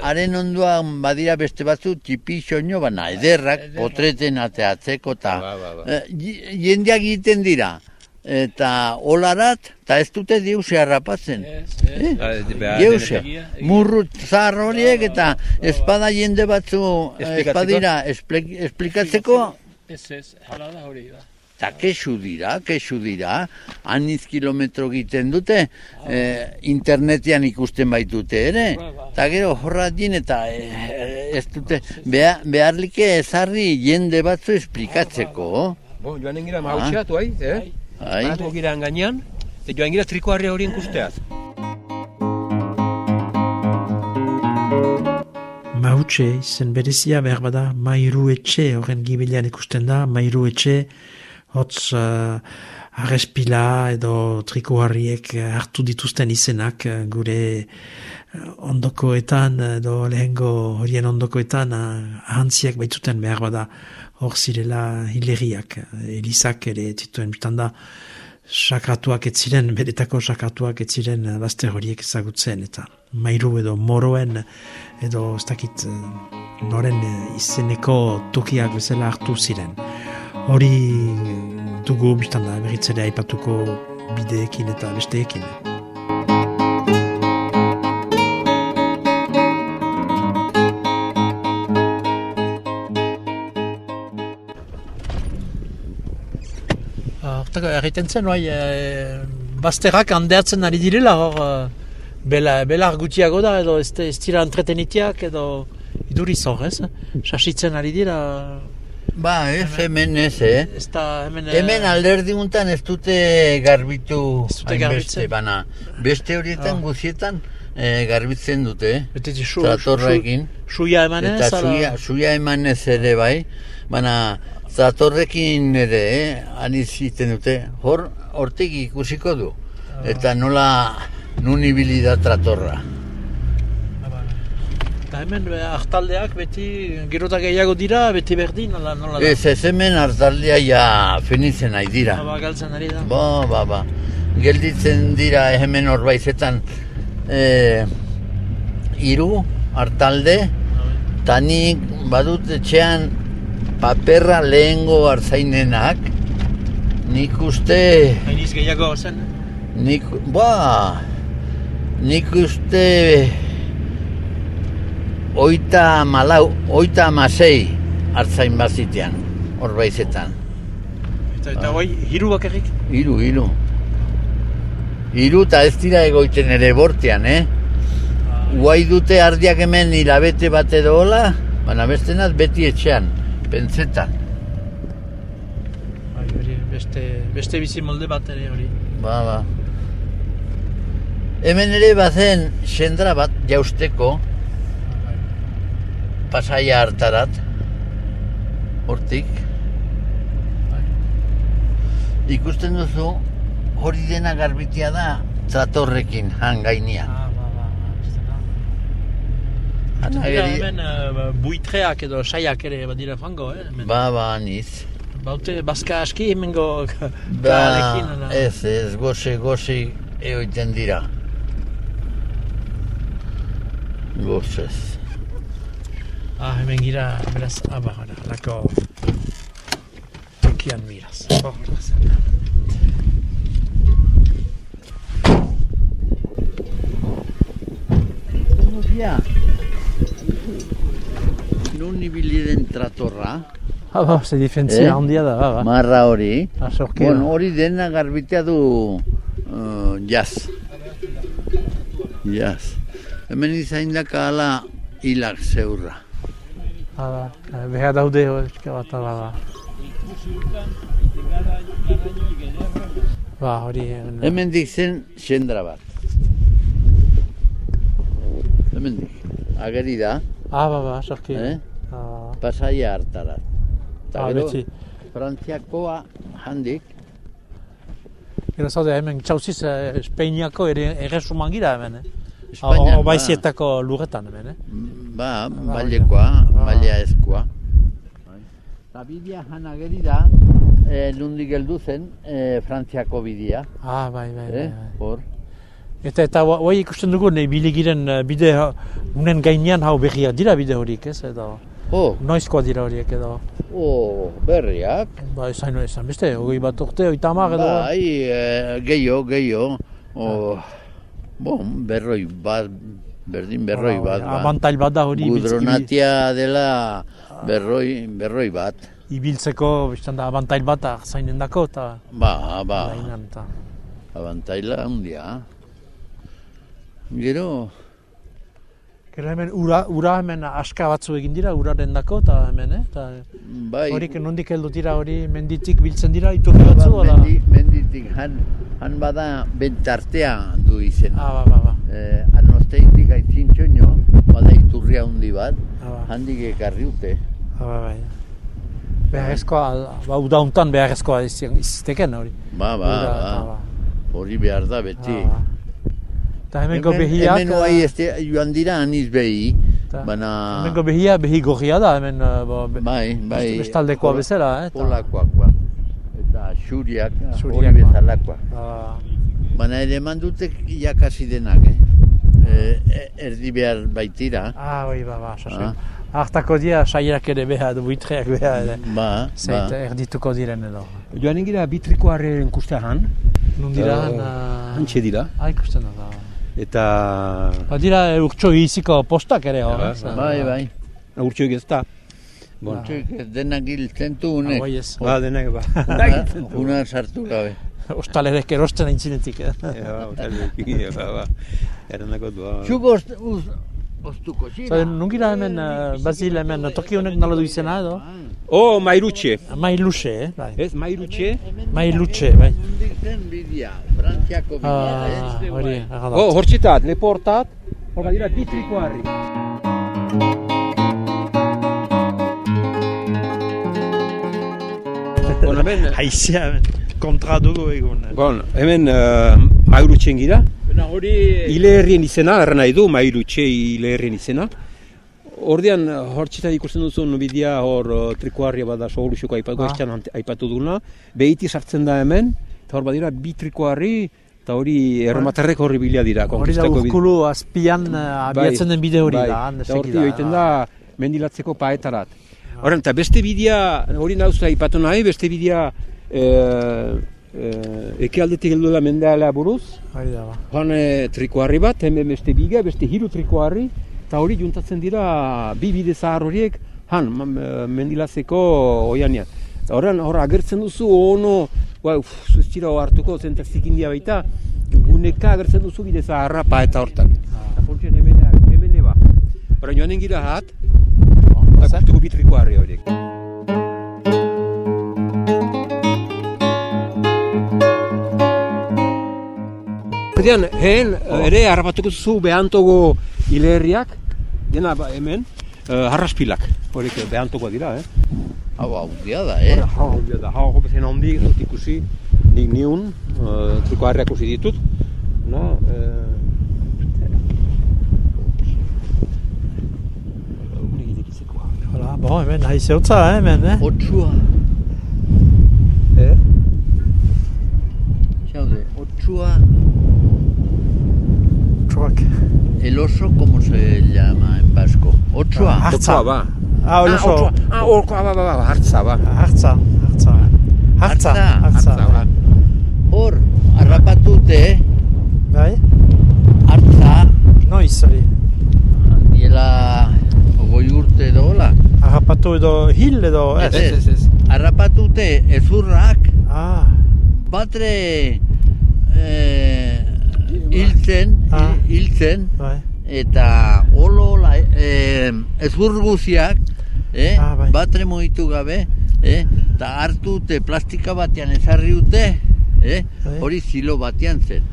Haren onduan badira beste batzu tipi soño bana, ederrak, potreten ateatzeko eta Ba, ba, ba. eh, j- jendeak egiten dira. Eta olarat, eta ez dute diuse harrapatzen. Ez, ez. Eh? Ba, murru zahar horiek eta espada jende batzu eh, espadira esplik- esplikatzeko Ez, ez, hala da hori da. Eta kesu dira, kesu dira, aniz kilometro egiten dute, eh, internetian ikusten baitute ere. Ba, ba. Eta gero horra din eta eh, ez dute, behar, beharlike ezarri jende batzu esplikatzeko. Bo, joan engira mahautxeatu, ai, eh? Bai. Ai, Banatuko gira gainean, eta joan gira trikoarri horien kusteaz. Mautxe izen berezia behar bada mairu etxe horren gibilean ikusten da, mairu etxe hotz uh, arrespila edo trikoharriek eh, hartu dituzten izenak eh, gure eh, ondokoetan edo lehengo horien ondokoetan ahantziak baitzuten behar bada hor zirela hileriak, eh, elizak ere zituen biztan da sakratuak ez ziren, beretako sakratuak ez ziren eh, bazter horiek ezagutzen eta mairu edo moroen edo ez dakit eh, noren eh, izeneko tokiak bezala hartu ziren. Hori eh, dugu biztan da berriz ere aipatuko bideekin eta besteekin. Hortako, erriten zen, bai, e, bazterrak handeatzen ari direla, hor, e, bela, belar gutxiago da, edo ez, ez dira entretenitiak, edo iduriz hor, ez? Sasitzen ari dira, ba, ez hemen ez, eh? ez da hemen... e, Hemen alderdi untan ez dute garbitu Ez dute garbitzen. bana. Beste horietan Ah. guzietan eh, garbitzen dute, eh? Bete, su. Su, suia emanez, Eta suia, suia emanez ere bai, baina zatorrekin ere, eh, aniz egiten dute, hor, hortik ikusiko du. Eta nola nun ibili da tratorra. Eta hemen hartaldeak beti gerota gehiago dira, beti berdin, ala, nola da? Ez, ez hemen hartaldea ja fenitzen nahi dira. Ba, galtzen ari da. Ba, ba, ba. Gelditzen dira hemen horbaizetan e, iru hartalde, eta nik badut etxean paperra lehengo hartzainenak, nik uste, Hainiz gehiago zen. nik, ba, nik uste oita malau, oita amasei hartzain bazitean, horbaizetan. Eta, eta hoi, hiru bakarrik. Hiru, hiru. Hiru eta ez dira egoiten ere bortean, eh? Guai dute ardiak hemen hilabete bat edo hola, baina bestenaz beti etxean, pentsetan. Bai, hori, beste, beste bizi molde bat ere hori. Ba, ba. Hemen ere bazen sendra bat jausteko, pasaia hartarat, hortik. Ikusten duzu, hori dena garbitia da, tratorrekin, han gainean. Ah, ba, ba, ba, Dira ageri- hemen uh, buitreak edo saiak ere badira fango, eh? Hemen. Ba, ba, niz. Baute, bazka aski hemengo Ba, ez, ez, goze, goze egoiten dira. Gozez. Ah, hemen gira, beraz, abagara, lako tokian miraz. Hor, plazen. Ja. Nun ibili den tratorra, Ah, ba, ze diferentzia Eh? handia da, ba, ba. marra hori, Ah, sorkera. bueno, hori dena garbitea du uh, jaz. Jaz. Hemen izain daka ala hilak zeurra. Ah, ba, behar daude, hor, bat, ala, ba. hori... hemen- Hemendik zen sendra bat. Hemendik. Ageri da, Ah, ba, ba, sarki. eh? Ah, pasaia hartara. Eta ah, gero, betzi. Frantziakoa handik, Gero zaude, hemen txauziz, eh, Espainiako ere erresuman gira hemen, eh? Espainian, O, ba. baizietako lurretan hemen, eh? Ba, Ba, bailekoa, ba. bailea ezkoa. Eta bidea han ageri da, eh, nundik heldu zen, eh, Frantziako bidea, Ah, bai, bai, bai. eh? bai. Hor, Eta, eta hoi ikusten dugu, nahi biligiren bide, unen gainean hau berriak dira bide horiek, ez? Edo, oh, noizkoa dira horiek, edo, oh, berriak, ba, ezain, ezain, beste, hogei bat urte, oita hamar, edo, bai, eh, gehiago, gehiago, oh, bon, berroi bat, berdin berroi bat, ba. Abantail bat da hori, Gudronatia dela berroi, berroi bat. ibiltzeko, biztan da, abantail bat zainen dako, eta, Ba, ba, gainan, eta, abantaila handia. Gero, Gero hemen ura, ura hemen aska batzu egin dira, uraren dako, eta hemen, eh? Eta, bai, horik nondik heldu dira hori menditik biltzen dira, iturri ba, batzu, ala? mendi, menditik han, han bada bentartea du izena. Ah, ba, ba, ba. Eh, anosteitik aitzintxoino, bada iturria handi bat, Ah, ba. handik ekarri dute. Ah, bai. Beharrezkoa, ba, uda hontan beharrezkoa izteken hori. Ba, ba, Ura, ba, eta, ba. hori behar da beti. Ah, ba. Eta hemengo behiak... hemen oai ez de- joan dira aniz behi, baina... Hemengo behia behi gorria da, hemen... eh, Bo, be, Bai, bai. bestaldekoa bezala, eh, ba. Eta xuriak, hori ba. bezalakoak. Ah, Baina ere eman dute jakasi denak, eh? E, e- erdi behar baitira. ah, bai, ba, ba, sasoi. Ah. Hartako dira, saierak ere beha, buitreak beha, ere. Ba, Zeit, ba. erdituko diren edo. Joan gira bitrikoaren kustea han, Nun dira, uh, hantxe dira, Ah, ikusten da. ba. eta Ba, dira eh, urtso iziko postak ere, hor. Ja, ez? Bai, bai. urtsioik ez da. Bon, Txek, denak hiltzen du Ah, unek. bai ez. ba, denak ba. Una, una sartu gabe. Ostalerek erosten aintzinetik. eh. Ja, ba, hotel, ba, ba. Eranako du, ba. Zuk ost, uz, ostuko zira. Zare, nungira hemen, uh, Basil hemen, toki honek nola du izena edo? Oh, Mairutxe. Mai luxe, eh? Bai. Ez, Mairutxe. Mai lutxe, bai. Nondik zen bidea, Frantziako bidea, Ah, eh? hori, Oh, hortxitat, leportat, horra dira bitrikoarri. Bon, hemen, Haizea, hemen, kontra dugu egun. bon, hemen uh, Mairutxen gira. Hori... Ile herrien izena, erra nahi du, Mairutxe ile herrien izena. Ordean, hortxitat ikusten duzun bidea hor uh, trikoarria bada sogolusiko aipatu, Ah. ah. aipatu duguna. Behiti sartzen da hemen, eta hor badira bi trikoarri, eta hori erromaterrek horri bila dira. Hori da urkulu azpian uh, abiatzen den bide hori bai. da. han Eta horti segida. joiten da mendilatzeko paetarat. Horren, eta beste bidea, hori nauzta aipatu nahi, beste bidea e, e, ekealdetik heldu da mendealea buruz. Hori da, ba. Joan e, trikoarri bat, hemen beste biga, beste hiru trikoarri, eta hori juntatzen dira bi bide zahar horiek, han, ma- me- mendilatzeko oianean. Eta horren, hor agertzen duzu, ono, ba, uf, ez dira hartuko, zentak zikindia baita, guneka agertzen duzu bide zaharra paeta hortan. Eta fontzen hemen, hemen eba. Horren joanen gira hat, eta kustuko bi trikoarri horiek. Ordean, heen, ere harrapatuko zu behantogo hilerriak, dena ba, hemen, uh, harraspilak, horiek behantogoa dira, eh? Hau haudia da, eh? Hau, hau, da, hau, hau, bezen handi, ez dut ikusi, nik niun, uh, trikoarriak ikusi ditut, no, uh, Hola, bo, hemen haize hotza, eh, hemen, eh? Otsua, eh? xaude, otsua, Truak. el oso, como se llama en vasco? Otsua. Ah, Hartza. Otsua, ba. Ah, hori Ah, oso. otsua. Ah, orkoa, ba, ba, ba, hartza, ba. Hartza, hartza. Hartza, Hartza, hartza. Hartza, ba. Hor, harrapatute, Bai? hartza, Noiz, hori. diela ogoi urte edo hola. Harrapatu edo hil edo ez. Ez, ez, ez. Harrapatute ezurrak, Ah, batre eh, hiltzen, Ah. hiltzen, bai. eta olo la, eh, ezur guziak, eh, Ah, bai. batre moitu gabe, eh, eta hartu dute plastika batean ezarri dute, eh? Bai. hori zilo batean zen.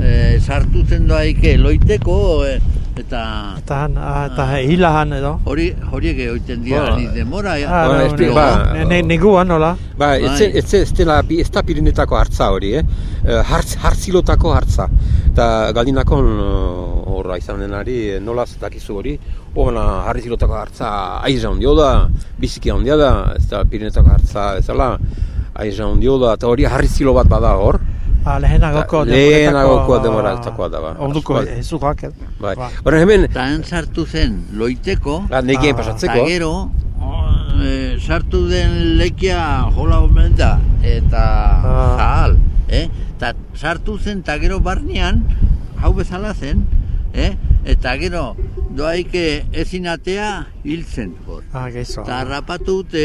E, sartu zen doaike loiteko, e, eta Eta han, ah, eta hila han edo. hori horiek egoiten dira Ba. ni demora. Ah, Ja. Ba, ba. ne- ne- Neguan, nola? Ba, Bai. etze, etze, ez dela, bi- ez da pirinetako hartza hori, eh? Eh, Hartz, hartzilotako hartza. Eta galdinakon eh, horra izan denari, eh, nola dakizu hori, ona hartzilotako hartza aiza ondio da, biziki ondia da, ez da pirinetako hartza ez dela, aiza ondio da, eta hori hartzilo bat bada hor. Ah, lehenagoko Ta- lehenagoko demoratakoa da, ba. Orduko Bai. ezugak. eh? Bai. Ba. Horren hemen, Eta han sartu zen loiteko, ah, nekien pasatzeko, gero e, sartu den lekia jola omen da, eta Ah. zahal, eh? Eta sartu zen, eta gero barnean, hau bezala zen, eh? Eta gero doaike ezin atea hil zen hor. Ah, geizo. Eta harrapatu dute,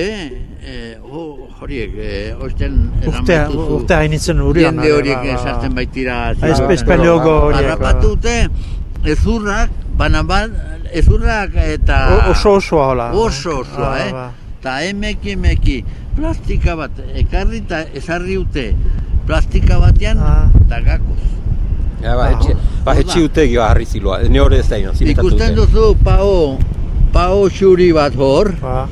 eh, ho, horiek, eh, osten Urtea, urtea hainitzen urian. Jende horiek sartzen baitira. Ah, espe- espeleogo horiek. Harrapatu dute, ezurrak, banan ban, ezurrak eta... O- Oso osoa hola. Oso osoa, Ah, eh? ba. Eta emeki emeki plastika bat ekarri eta ezarri dute plastika batean Ah. eta gakoz. Ja, ba, Ah. etxe, ba, utegi ba, harri ziloa, ne hori ez da ino, Ikusten duzu pao, pao xuri bat hor, Ba.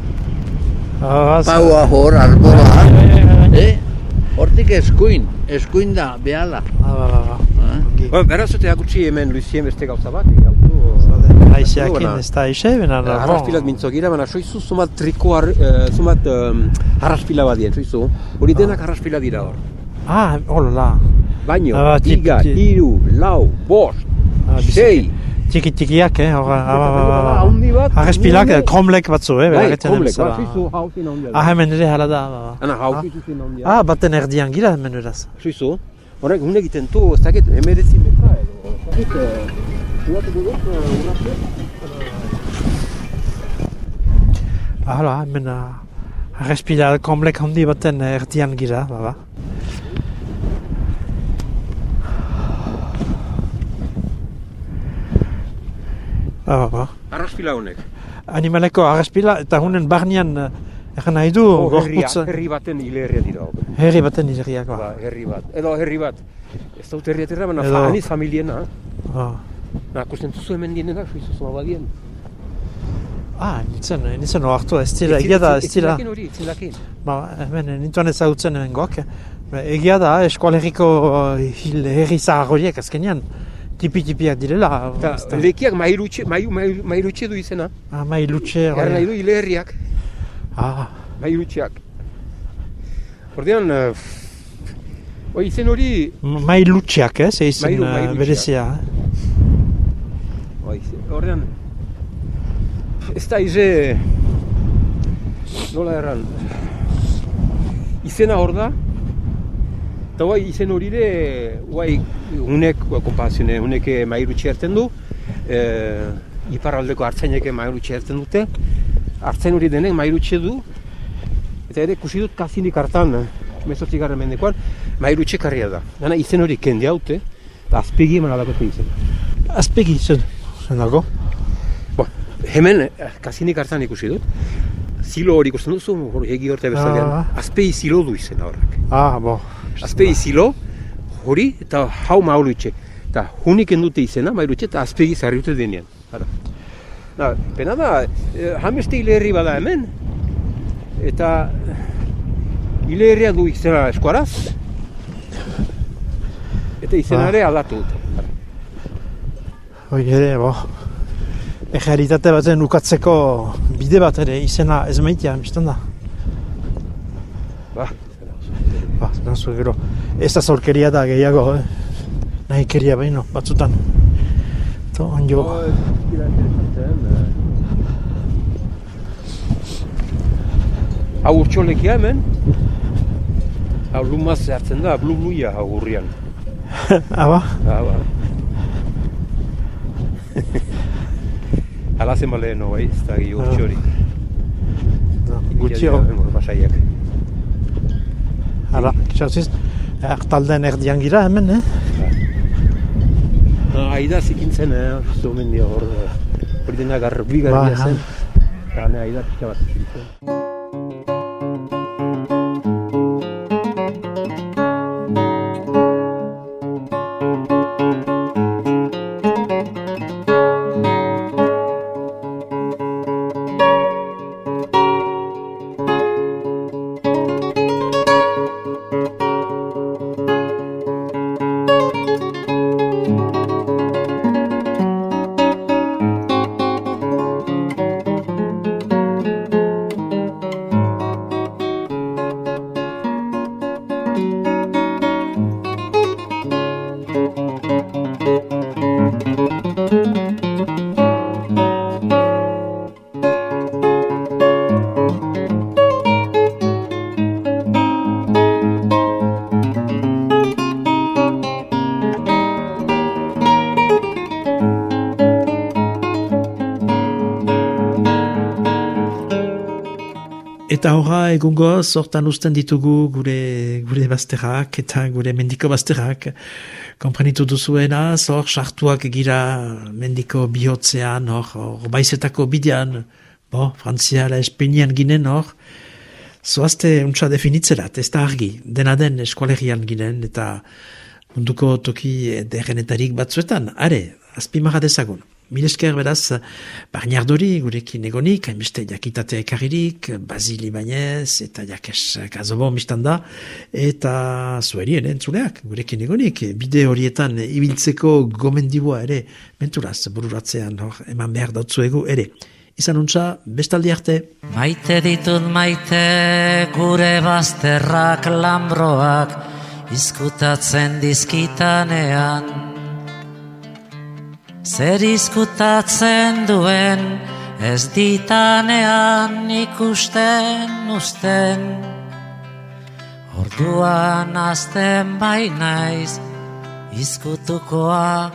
Ah, paua hor, ai, ai, ai. eh? Hortik eskuin, eskuin da, behala. Ah, ba, ba, ba. Eh? Ba, beraz zute agutsi hemen Lucien beste gauza bat, autu... Aizeakin ez da aize, bena da. Arraspilat mintzo gira, baina soizu zumat triko, ar, eh, zumat um, arraspila bat dien, soizu. Hori denak arraspila dira hor. Ah, hola. Baino, Ah, ba, tip- biga, tip- hiru, lau, bost, Ah, biziki. sei. Txiki txikiak, eh? Ah, ba, ba. Haundi bat. Arrespilak, nune- eh, kromlek batzu, eh? Bai, beragatzen komlek, bezala. ba, soizu hausin handia. Ah, hemen ere hala da. ba, ba. Ana, Ah. hausin zuzen handia. Ah, baten erdian gira hemen eraz. Soizu, horrek hune egiten du, ez dakit, emeretzi metra edo. Ez dakit, eh, dut, eh, urratze? Ah, hala, hemen ah, arrespila kromlek handi baten eh, erdian gira, ba, ba. Ba, ba, ba. Arraspila honek. Animaleko arrespila eta hunen barnean eh, Egan nahi du, Oh, herria, gorputza, herri baten hilerria dira. herri baten hileriak, ba. Ba, herri bat. Edo herri bat. Ez dut herri aterra, baina Edo- fa, aniz familiena. Ah, Na, kusten duzu hemen dienenak, suizu zuma badien. ah nintzen, nintzen oartu, ez dira, egia da, ez dira, hori, etzilakin. ba, hemen nintuan ezagutzen hemen goak, Ba, egia da, eskualeriko eh, hil herri zahar horiek azkenean, tipi-tipiak direla, Eta ez da, lekiak mairutxe, mairu, mairu, mairutxe du izena. ah, mai lutxe, Gara nahi du hile herriak, ah, mairutxeak. Ordean, uh, oi izen hori, mai lutxeak, ez, eizen Mairu- eh, mairutxeak. berezia, eh? oi, ordean, ez da ize, nola erran, izena hor da, eta guai izen hori de, guai unek, kompazione, unek mairutxe erten du, e, iparraldeko hartzainek mairutxe erten dute, hartzain hori denek mairutxe du, eta ere kusi dut kazinik hartan, mezotzigarren mendekoan, mairutxe karria da. Dana izen hori kende haute, eta azpegi eman alakote izen. Azpegi, zen, zen dago, Bo, hemen, eh, kazinik hartan ikusi dut, zilo hori ikusten duzu, hori egi horte bezalean, Ah. azpegi zilo du izena horrek. ah, bo, Azpegi zilo, hori, eta hau maulutxe. Eta hunik endute izena, mairutxe, eta azpegi zarriute denean. Ara. Na, pena da, eh, hameste hile herri bada hemen, eta hile herria du izena eskuaraz, eta izena Ba. ere aldatu. Ara. hoi ere, bo, egearitate baten ukatzeko bide bat ere izena ez maitea, biztan da. Ba, Ba, nazu gero, ez da zorkeria da gehiago, eh? nahi keria baino, batzutan. To, onjo, Oh, eh. Hau urtxolekia hemen, hau lumaz hartzen da, blu bluia hau urrian. aba, Ah, ba. Hala zen baleen bai, ez da gehi urtxori. gutxi hor, Pasaiak. Ara, kisartziz, hartalden erdian gira hemen, eh? Ah, Aida zikintzen, eh, zomen dia hor. Hori dena garbi Ba, garbia han. zen. Ne aida pixka bat zikintzen. Eta horra egungo sortan usten ditugu gure, gure bazterrak eta gure mendiko bazterrak. Komprenitu duzuena, hor sartuak gira mendiko bihotzean, hor, baizetako bidean, bo, frantziala espenian ginen hor, zoazte untsa definitzerat, ez da argi, dena den eskualerian ginen, eta munduko toki derrenetarik batzuetan, are, azpimaga dezagun. Milesker beraz, barniardori gurekin egonik, hainbeste jakitate ekaririk, Basili Bainez eta Jakes Gazobo mistanda, eta zuherien entzuleak gurekin egonik, bide horietan ibiltzeko gomendibua ere, menturaz bururatzean hor, eman behar dautzuegu ere. Izan untza, bestaldi arte. Maite ditut maite gure bazterrak lambroak, izkutatzen dizkitanean. Zer izkutatzen duen ez ditanean ikusten usten Orduan azten bai naiz izkutukoa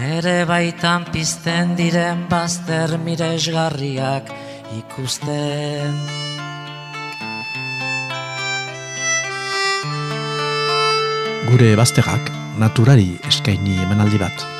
Nere baitan pizten diren bazter miresgarriak ikusten Gure bazterrak naturari eskaini emanaldi bat.